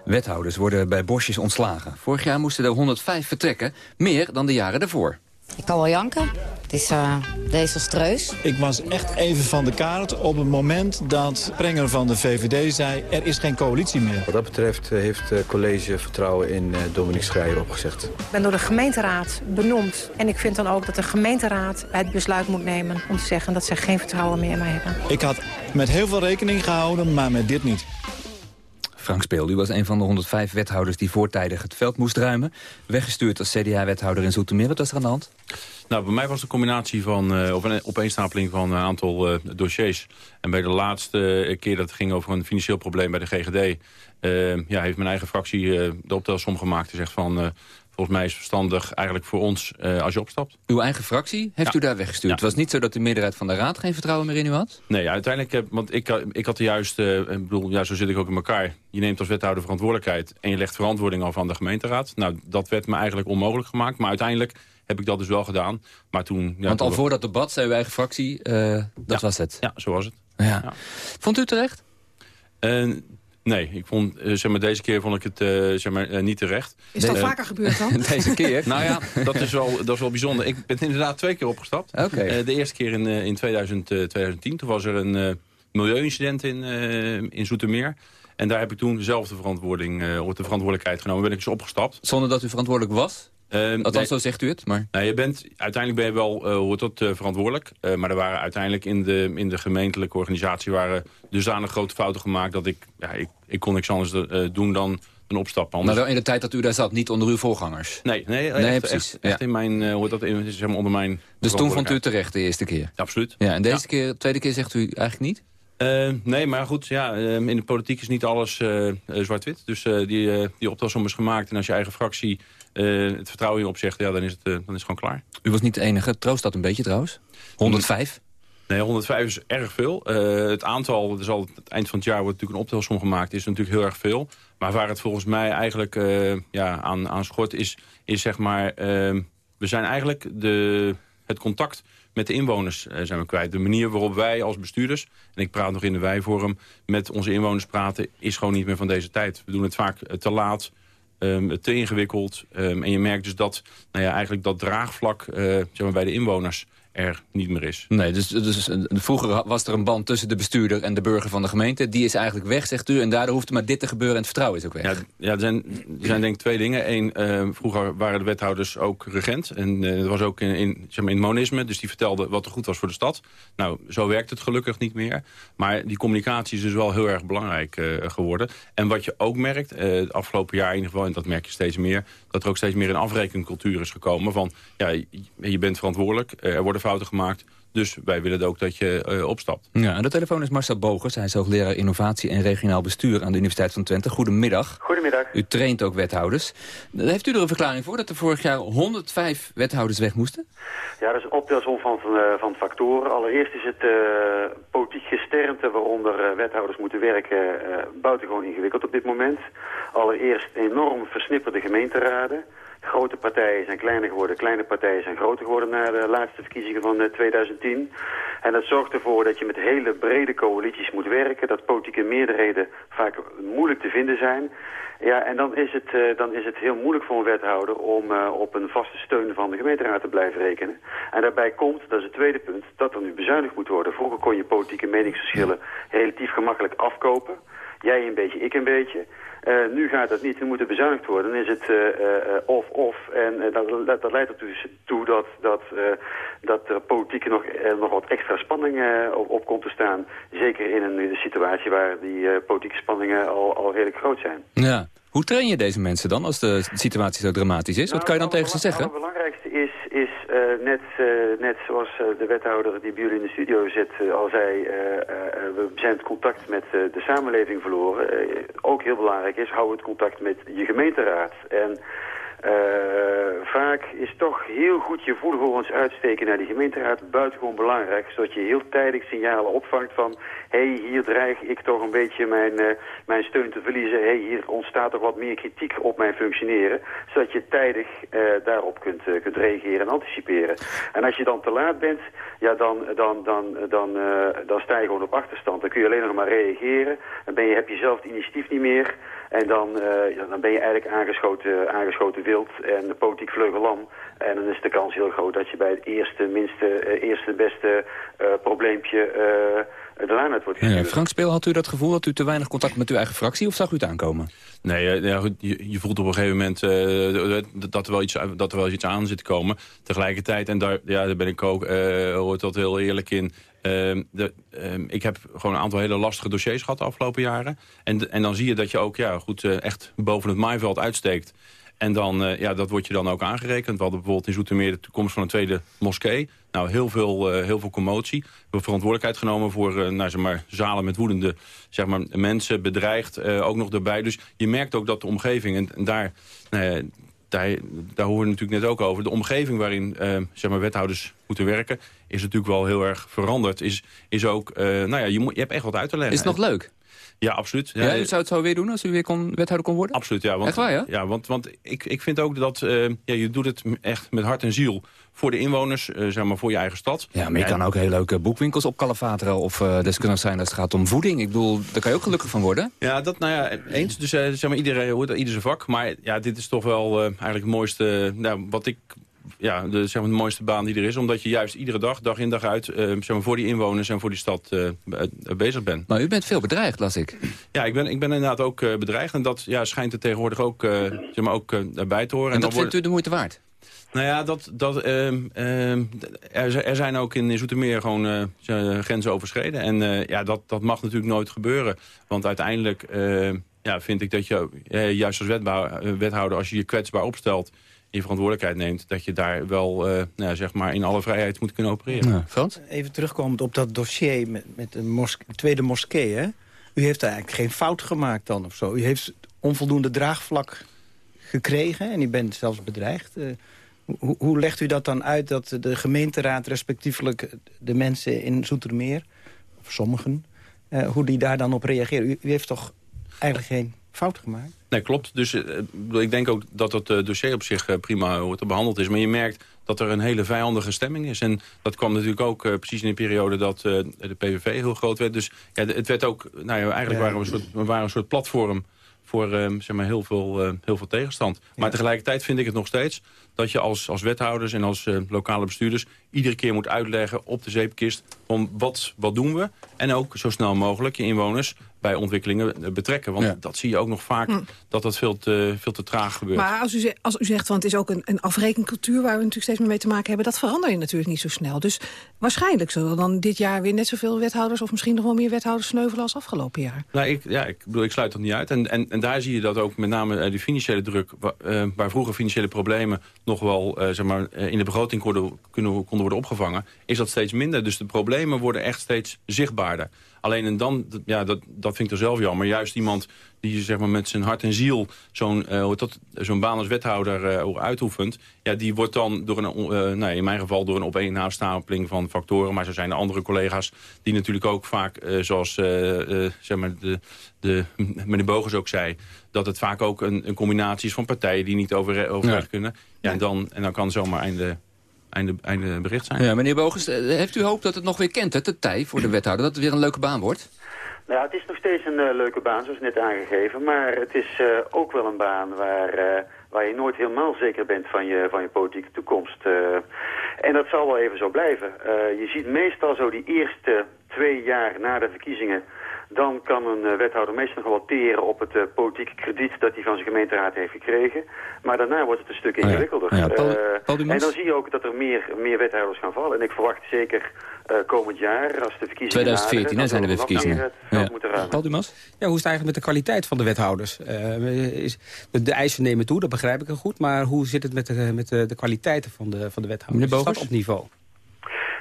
Wethouders worden bij bosjes ontslagen. Vorig jaar moesten er 105 vertrekken, meer dan de jaren daarvoor. Ik kan wel janken. Het is uh, desastreus. Ik was echt even van de kaart op het moment dat Prenger van de VVD zei... er is geen coalitie meer. Wat dat betreft eh, heeft het college vertrouwen in Dominique Schreier opgezegd. Ik ben door de gemeenteraad benoemd. En ik vind dan ook dat de gemeenteraad het besluit moet nemen... om te zeggen dat ze geen vertrouwen meer in mij hebben. Ik had met heel veel rekening gehouden, maar met dit niet. U was een van de 105 wethouders die voortijdig het veld moest ruimen. Weggestuurd als CDA-wethouder in Zoetermeer. Wat was er aan de hand? Nou, bij mij was de combinatie van, uh, of een opeenstapeling van een aantal uh, dossiers. En bij de laatste keer dat het ging over een financieel probleem bij de GGD... Ja, heeft mijn eigen fractie de optelsom gemaakt en zegt van... Volgens mij is verstandig eigenlijk voor ons uh, als je opstapt. Uw eigen fractie heeft u daar weggestuurd? Het was niet zo dat de meerderheid van de Raad geen vertrouwen meer in u had? Nee, uiteindelijk, heb, want ik, ik had de juiste, uh, ik bedoel, ja, zo zit ik ook in elkaar. Je neemt als wethouder verantwoordelijkheid en je legt verantwoording af aan de gemeenteraad. Nou, dat werd me eigenlijk onmogelijk gemaakt, maar uiteindelijk heb ik dat dus wel gedaan. Maar toen, ja, Want al voor dat debat zei uw eigen fractie, uh, dat was het? Ja, zo was het. Ja. Vond u terecht? Nee, ik vond, uh, zeg maar, deze keer vond ik het uh, zeg maar, uh, niet terecht. Is dat vaker gebeurd dan? deze keer? nou ja, dat is, wel, dat is wel bijzonder. Ik ben inderdaad twee keer opgestapt. Okay. de eerste keer in, in 2000, 2010. Toen was er een milieuincident in, in Zoetermeer. En daar heb ik toen zelf de, verantwoording, de verantwoordelijkheid genomen. Ben ik dus opgestapt. Zonder dat u verantwoordelijk was? Uh, Althans, nee, zo zegt u het. Maar... Nou, je bent, uiteindelijk ben je wel, uh, hoort dat, uh, verantwoordelijk. maar er waren uiteindelijk in de, in de gemeentelijke organisatie... waren dusdanig grote fouten gemaakt dat ik... Ja, ik, ik kon niks anders doen dan een opstappen. Anders... Maar wel in de tijd dat u daar zat, niet onder uw voorgangers? Nee, nee, nee echt, precies. Echt, echt ja. in mijn, hoort dat in, zeg maar, onder mijn... Dus toen vond u terecht de eerste keer? Ja, absoluut. Ja, en deze ja. keer, de tweede keer zegt u eigenlijk niet? Uh, nee, maar goed, ja, uh, in de politiek is niet alles uh, zwart-wit. Dus die, die optelsom is gemaakt. En als je eigen fractie het vertrouwen je opzegt, ja, dan, is het, dan is het gewoon klaar. U was niet de enige. Troost dat een beetje trouwens? 105? Nee, 105 is erg veel. het aantal, dus al het eind van het jaar wordt natuurlijk een optelsom gemaakt, is natuurlijk heel erg veel. Maar waar het volgens mij eigenlijk ja, aan, aan schort is, is zeg maar, we zijn eigenlijk de, het contact met de inwoners zijn we kwijt. De manier waarop wij als bestuurders, en ik praat nog in de wijvorm... met onze inwoners praten, is gewoon niet meer van deze tijd. We doen het vaak te laat, um, te ingewikkeld. Um, en je merkt dus dat nou ja, eigenlijk dat draagvlak uh, zeg maar bij de inwoners er niet meer is. Nee, dus, dus vroeger was er een band tussen de bestuurder en de burger van de gemeente. Die is eigenlijk weg, zegt u. En daardoor hoeft er maar dit te gebeuren en het vertrouwen is ook weg. Ja, ja er, zijn, er zijn denk ik twee dingen. Eén, uh, vroeger waren de wethouders ook regent. En uh, dat was ook in, in, zeg maar in monisme. Dus die vertelde wat er goed was voor de stad. Nou, zo werkt het gelukkig niet meer. Maar die communicatie is dus wel heel erg belangrijk uh, geworden. En wat je ook merkt, het afgelopen jaar in ieder geval... en dat merk je steeds meer... dat er ook steeds meer een afrekencultuur is gekomen. Van, ja, je bent verantwoordelijk. er worden fouten gemaakt. Dus wij willen ook dat je uh, opstapt. Ja, en de telefoon is Marcel Bogers. Hij is hoogleraar innovatie en regionaal bestuur aan de Universiteit van Twente. Goedemiddag. Goedemiddag. U traint ook wethouders. Heeft u er een verklaring voor dat er vorig jaar 105 wethouders weg moesten? Ja, dat is een optelsom van, van, uh, van factoren. Allereerst is het uh, politiek gesternte waaronder wethouders moeten werken buitengewoon ingewikkeld op dit moment. Allereerst enorm versnipperde gemeenteraden. Grote partijen zijn kleiner geworden, kleine partijen zijn groter geworden na de laatste verkiezingen van 2010. En dat zorgt ervoor dat je met hele brede coalities moet werken, dat politieke meerderheden vaak moeilijk te vinden zijn. Ja, en dan is het, uh, dan is het heel moeilijk voor een wethouder om uh, op een vaste steun van de gemeenteraad te blijven rekenen. En daarbij komt, dat is het tweede punt, dat er nu bezuinigd moet worden. Vroeger kon je politieke meningsverschillen relatief gemakkelijk afkopen. Jij een beetje, ik een beetje. Uh, nu gaat dat niet, nu moet er bezuinigd worden. Dan is het of-of. Uh, uh, en dat, dat, leidt er dus toe dat, dat, dat er politiek nog, nog wat extra spanning op, op, komt te staan. Zeker in een, in een situatie waar die politieke spanningen al, al redelijk groot zijn. Ja. Hoe train je deze mensen dan als de situatie zo dramatisch is? Nou, Wat kan je dan tegen ze zeggen? Nou, het belangrijkste is, is net, net zoals de wethouder die bij jullie in de studio zit al zei... we zijn het contact met de samenleving verloren. ook heel belangrijk is, hou het contact met je gemeenteraad. En Uh, vaak is toch heel goed je voetvolgens uitsteken naar die gemeenteraad buitengewoon belangrijk. Zodat je heel tijdig signalen opvangt van... hé, hey, hier dreig ik toch een beetje mijn, uh, mijn steun te verliezen. Hé, hey, hier ontstaat toch wat meer kritiek op mijn functioneren. Zodat je tijdig uh, daarop kunt, kunt reageren en anticiperen. En als je dan te laat bent, ja, dan, dan, dan, dan, dan sta je gewoon op achterstand. Dan kun je alleen nog maar reageren. Dan ben je, heb je zelf het initiatief niet meer... En dan, uh, ja, dan ben je eigenlijk aangeschoten, aangeschoten wild en de politiek vleugelam. En dan is de kans heel groot dat je bij het eerste, minste, uh, eerste beste uh, probleempje de laan uit wordt gestuurd. Ja, Frank Speel, had u dat gevoel dat u te weinig contact met uw eigen fractie of zag u het aankomen? Nee, ja, goed, je, je, voelt op een gegeven moment dat, er wel iets, dat er wel iets aan zit te komen. Tegelijkertijd, en daar, ja, daar ben ik ook, hoort dat heel eerlijk in... De, uh, ik heb gewoon een aantal hele lastige dossiers gehad de afgelopen jaren. En, en dan zie je dat je ook ja, goed, uh, echt boven het maaiveld uitsteekt. En dan, uh, ja, dat wordt je dan ook aangerekend. We hadden bijvoorbeeld in Zoetermeer de toekomst van een tweede moskee. Nou, heel veel, uh, heel veel commotie. We hebben verantwoordelijkheid genomen voor nou, zeg maar, zalen met woedende zeg maar, mensen, bedreigd, ook nog erbij. Dus je merkt ook dat de omgeving, en, en daar, daar, daar horen we natuurlijk net ook over. De omgeving waarin uh, zeg maar, wethouders moeten werken... is natuurlijk wel heel erg veranderd. Is, is ook, uh, nou ja, je, moet, je hebt echt wat uit te leggen. Is het nog leuk? Ja, absoluut. Ja, ja, u zou het zo weer doen als u weer kon, wethouder kon worden? Absoluut, ja. Want, echt waar, ja? Ja, want, want ik, ik vind ook dat uh, ja, je doet het echt met hart en ziel voor de inwoners, uh, zeg maar voor je eigen stad. Ja, maar je kan ook heel leuke boekwinkels op Kalafateren of uh, deskundig zijn als het gaat om voeding. Ik bedoel, daar kan je ook gelukkig van worden. Ja, dat, nou ja, eens. Dus uh, zeg maar, iedereen hoort ieder zijn vak. Maar ja, dit is toch wel eigenlijk het mooiste, nou, wat ik ja, de, zeg maar, de mooiste baan die er is. Omdat je juist iedere dag, dag in dag uit... Uh, zeg maar, voor die inwoners en voor die stad uh, bezig bent. Maar u bent veel bedreigd, las ik. Ja, ik ben, ik ben inderdaad ook bedreigd. En dat ja, schijnt er tegenwoordig ook, zeg maar, ook daarbij te horen. En, en dat vindt wordt... u de moeite waard? Nou ja, dat, dat, uh, uh, er, er, zijn ook in Zoetermeer gewoon uh, grenzen overschreden. En ja, dat, dat mag natuurlijk nooit gebeuren. Want uiteindelijk ja, vind ik dat je, juist als wethouder, als je je kwetsbaar opstelt je verantwoordelijkheid neemt... dat je daar wel uh, nou, zeg maar in alle vrijheid moet kunnen opereren. Ja. Frans? Even terugkomend op dat dossier met, met de, moske de tweede moskee. Hè? U heeft eigenlijk geen fout gemaakt dan of zo. U heeft onvoldoende draagvlak gekregen en u bent zelfs bedreigd. Uh, hoe, hoe legt u dat dan uit dat de gemeenteraad respectievelijk de mensen in Zoetermeer... of sommigen, uh, hoe die daar dan op reageren? U, u heeft toch eigenlijk geen fout gemaakt? Nee, klopt. Dus uh, ik denk ook dat het uh, dossier op zich uh, prima wordt behandeld is. Maar je merkt dat er een hele vijandige stemming is. En dat kwam natuurlijk ook precies in de periode dat de PVV heel groot werd. Dus ja, het werd ook, nou ja, eigenlijk ja. waren we, een soort, we waren een soort platform voor zeg maar heel, veel, heel veel tegenstand. Maar ja. tegelijkertijd vind ik het nog steeds dat je als, als wethouders en als lokale bestuurders... iedere keer moet uitleggen op de zeepkist van wat, wat doen we. En ook zo snel mogelijk je inwoners bij ontwikkelingen betrekken. Want ja. dat zie je ook nog vaak, hm. dat dat veel te, veel te traag gebeurt. Maar als u, zegt, als u zegt, want het is ook een, een afrekencultuur... waar we natuurlijk steeds meer mee te maken hebben... dat verander je natuurlijk niet zo snel. Dus waarschijnlijk zullen dan dit jaar weer net zoveel wethouders... of misschien nog wel meer wethouders sneuvelen als afgelopen jaar. Nou, ik, ja, ik, bedoel, ik sluit dat niet uit. En, en, en daar zie je dat ook met name de financiële druk... Uh, waar vroeger financiële problemen nog wel uh, zeg maar, in de begroting konden, kunnen, konden worden opgevangen... is dat steeds minder. Dus de problemen worden echt steeds zichtbaarder. Alleen en dan, ja, dat, dat vind ik er zelf jammer. Juist iemand die zeg maar, met zijn hart en ziel zo'n uh, zo'n baan als wethouder uh, uitoefent... Ja, die wordt dan door een, uh, nou, in mijn geval door een opeenstapeling van factoren... maar zo zijn er andere collega's die natuurlijk ook vaak, zoals zeg maar de, de, meneer Bogus ook zei... dat het vaak ook een, een combinatie is van partijen die niet overweg over ja. kunnen. Ja, en, dan, en dan kan zomaar einde einde, einde bericht zijn. Ja, meneer Bogus, heeft u hoop dat het nog weer kent, het, de tij voor de wethouder? Dat het weer een leuke baan wordt? Nou, het is nog steeds een uh, leuke baan, zoals net aangegeven. Maar het is uh, ook wel een baan waar, uh, waar je nooit helemaal zeker bent van je, van je politieke toekomst. en dat zal wel even zo blijven. je ziet meestal zo die eerste twee jaar na de verkiezingen dan kan een wethouder meestal nog wel teren op het politieke krediet dat hij van zijn gemeenteraad heeft gekregen. Maar daarna wordt het een stuk ingewikkelder. Oh ja. Ja, uh, en dan zie je ook dat er meer, meer wethouders gaan vallen. En ik verwacht zeker komend jaar, als de verkiezingen 2014 hè, zijn er weer verkiezingen. Ja. Paul Dumas? Ja, hoe is het eigenlijk met de kwaliteit van de wethouders? Is, de, de, eisen nemen toe, dat begrijp ik heel goed. Maar hoe zit het met de, met de, de kwaliteiten van de, van de wethouders? Meneer Bogers? op niveau?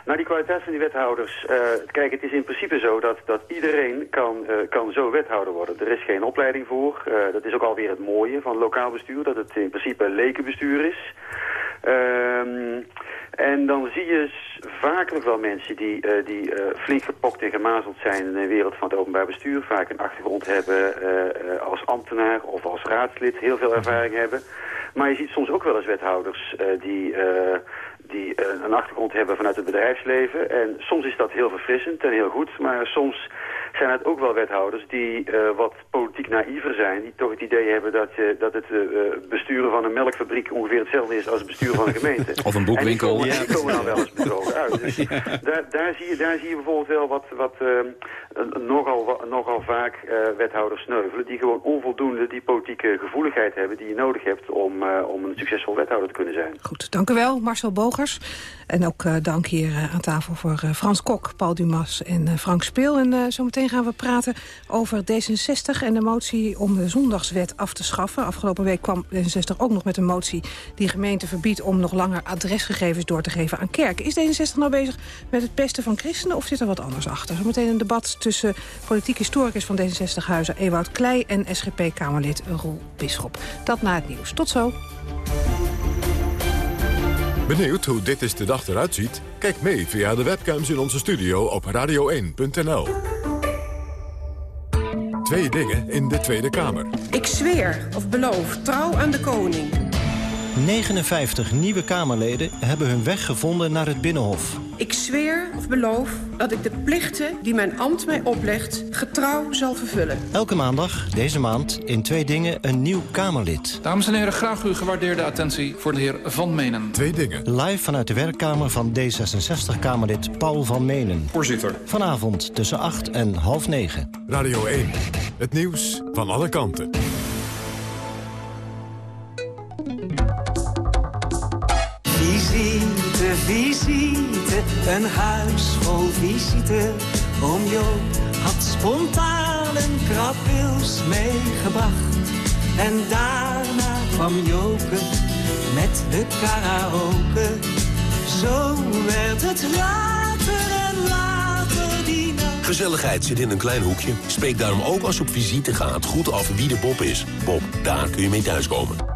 Nou, die kwaliteit van die wethouders... Uh, kijk, het is in principe zo dat, dat iedereen kan, uh, kan zo wethouder worden. Er is geen opleiding voor. Uh, dat is ook alweer het mooie van lokaal bestuur, dat het in principe lekenbestuur is. En dan zie je vaak wel mensen die, die flink gepokt en gemazeld zijn in de wereld van het openbaar bestuur. Vaak een achtergrond hebben als ambtenaar of als raadslid, heel veel ervaring hebben. Maar je ziet soms ook wel eens wethouders die die uh, een achtergrond hebben vanuit het bedrijfsleven. En soms is dat heel verfrissend en heel goed, maar soms zijn het ook wel wethouders die uh, wat politiek naïver zijn. Die toch het idee hebben dat, uh, dat het uh, besturen van een melkfabriek ongeveer hetzelfde is als het besturen van een gemeente. Of een boekwinkel. En die komen, ja. die komen dan wel eens bedrogen uit. Dus ja. daar, daar, zie je, daar zie je bijvoorbeeld wel wat, wat nogal, nogal vaak wethouders sneuvelen. Die gewoon onvoldoende die politieke gevoeligheid hebben die je nodig hebt om, om een succesvol wethouder te kunnen zijn. Goed, dank u wel Marcel Bogers. En ook dank hier aan tafel voor Frans Kok, Paul Dumas en Frank Speel. En zometeen gaan we praten over D66 en de motie om de zondagswet af te schaffen. Afgelopen week kwam D66 ook nog met een motie die gemeente verbiedt om nog langer adresgegevens door te geven aan kerken. Is D66 nou bezig met het pesten van christenen of zit er wat anders achter? Zometeen een debat tussen politiek historicus van D66 Huizen Ewout Klei en SGP-Kamerlid Roel Bisschop. Dat na het nieuws. Tot zo. Benieuwd hoe dit is de dag eruit ziet? Kijk mee via de webcams in onze studio op radio1.nl. Twee dingen in de Tweede Kamer. Ik zweer of beloof trouw aan de koning. 59 nieuwe Kamerleden hebben hun weg gevonden naar het Binnenhof. Ik zweer of beloof dat ik de plichten die mijn ambt mij oplegt... getrouw zal vervullen. Elke maandag, deze maand, in Twee Dingen een nieuw Kamerlid. Dames en heren, graag uw gewaardeerde attentie voor de heer Van Menen. Twee Dingen. Live vanuit de werkkamer van D66-Kamerlid Paul Van Menen. Voorzitter. Vanavond tussen 8 en half 9. Radio 1. Het nieuws van alle kanten. Visite, visite, een huis vol visite. Oom Jo had spontaan een krabwils meegebracht. En daarna kwam Joke met de karaoke. Zo werd het later en later die nacht. Gezelligheid zit in een klein hoekje. Spreek daarom ook als op visite gaat goed af wie de Bob is. Bob, daar kun je mee thuiskomen.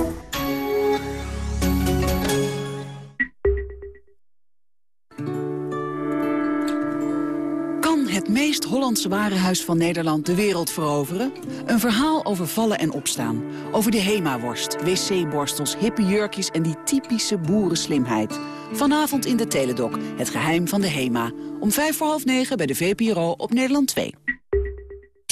Het meest Hollandse warenhuis van Nederland de wereld veroveren? Een verhaal over vallen en opstaan. Over de Hema-worst, wc-borstels, hippe jurkjes en die typische boerenslimheid. Vanavond in de Teledoc, het geheim van de Hema. Om vijf voor half negen bij de VPRO op Nederland 2.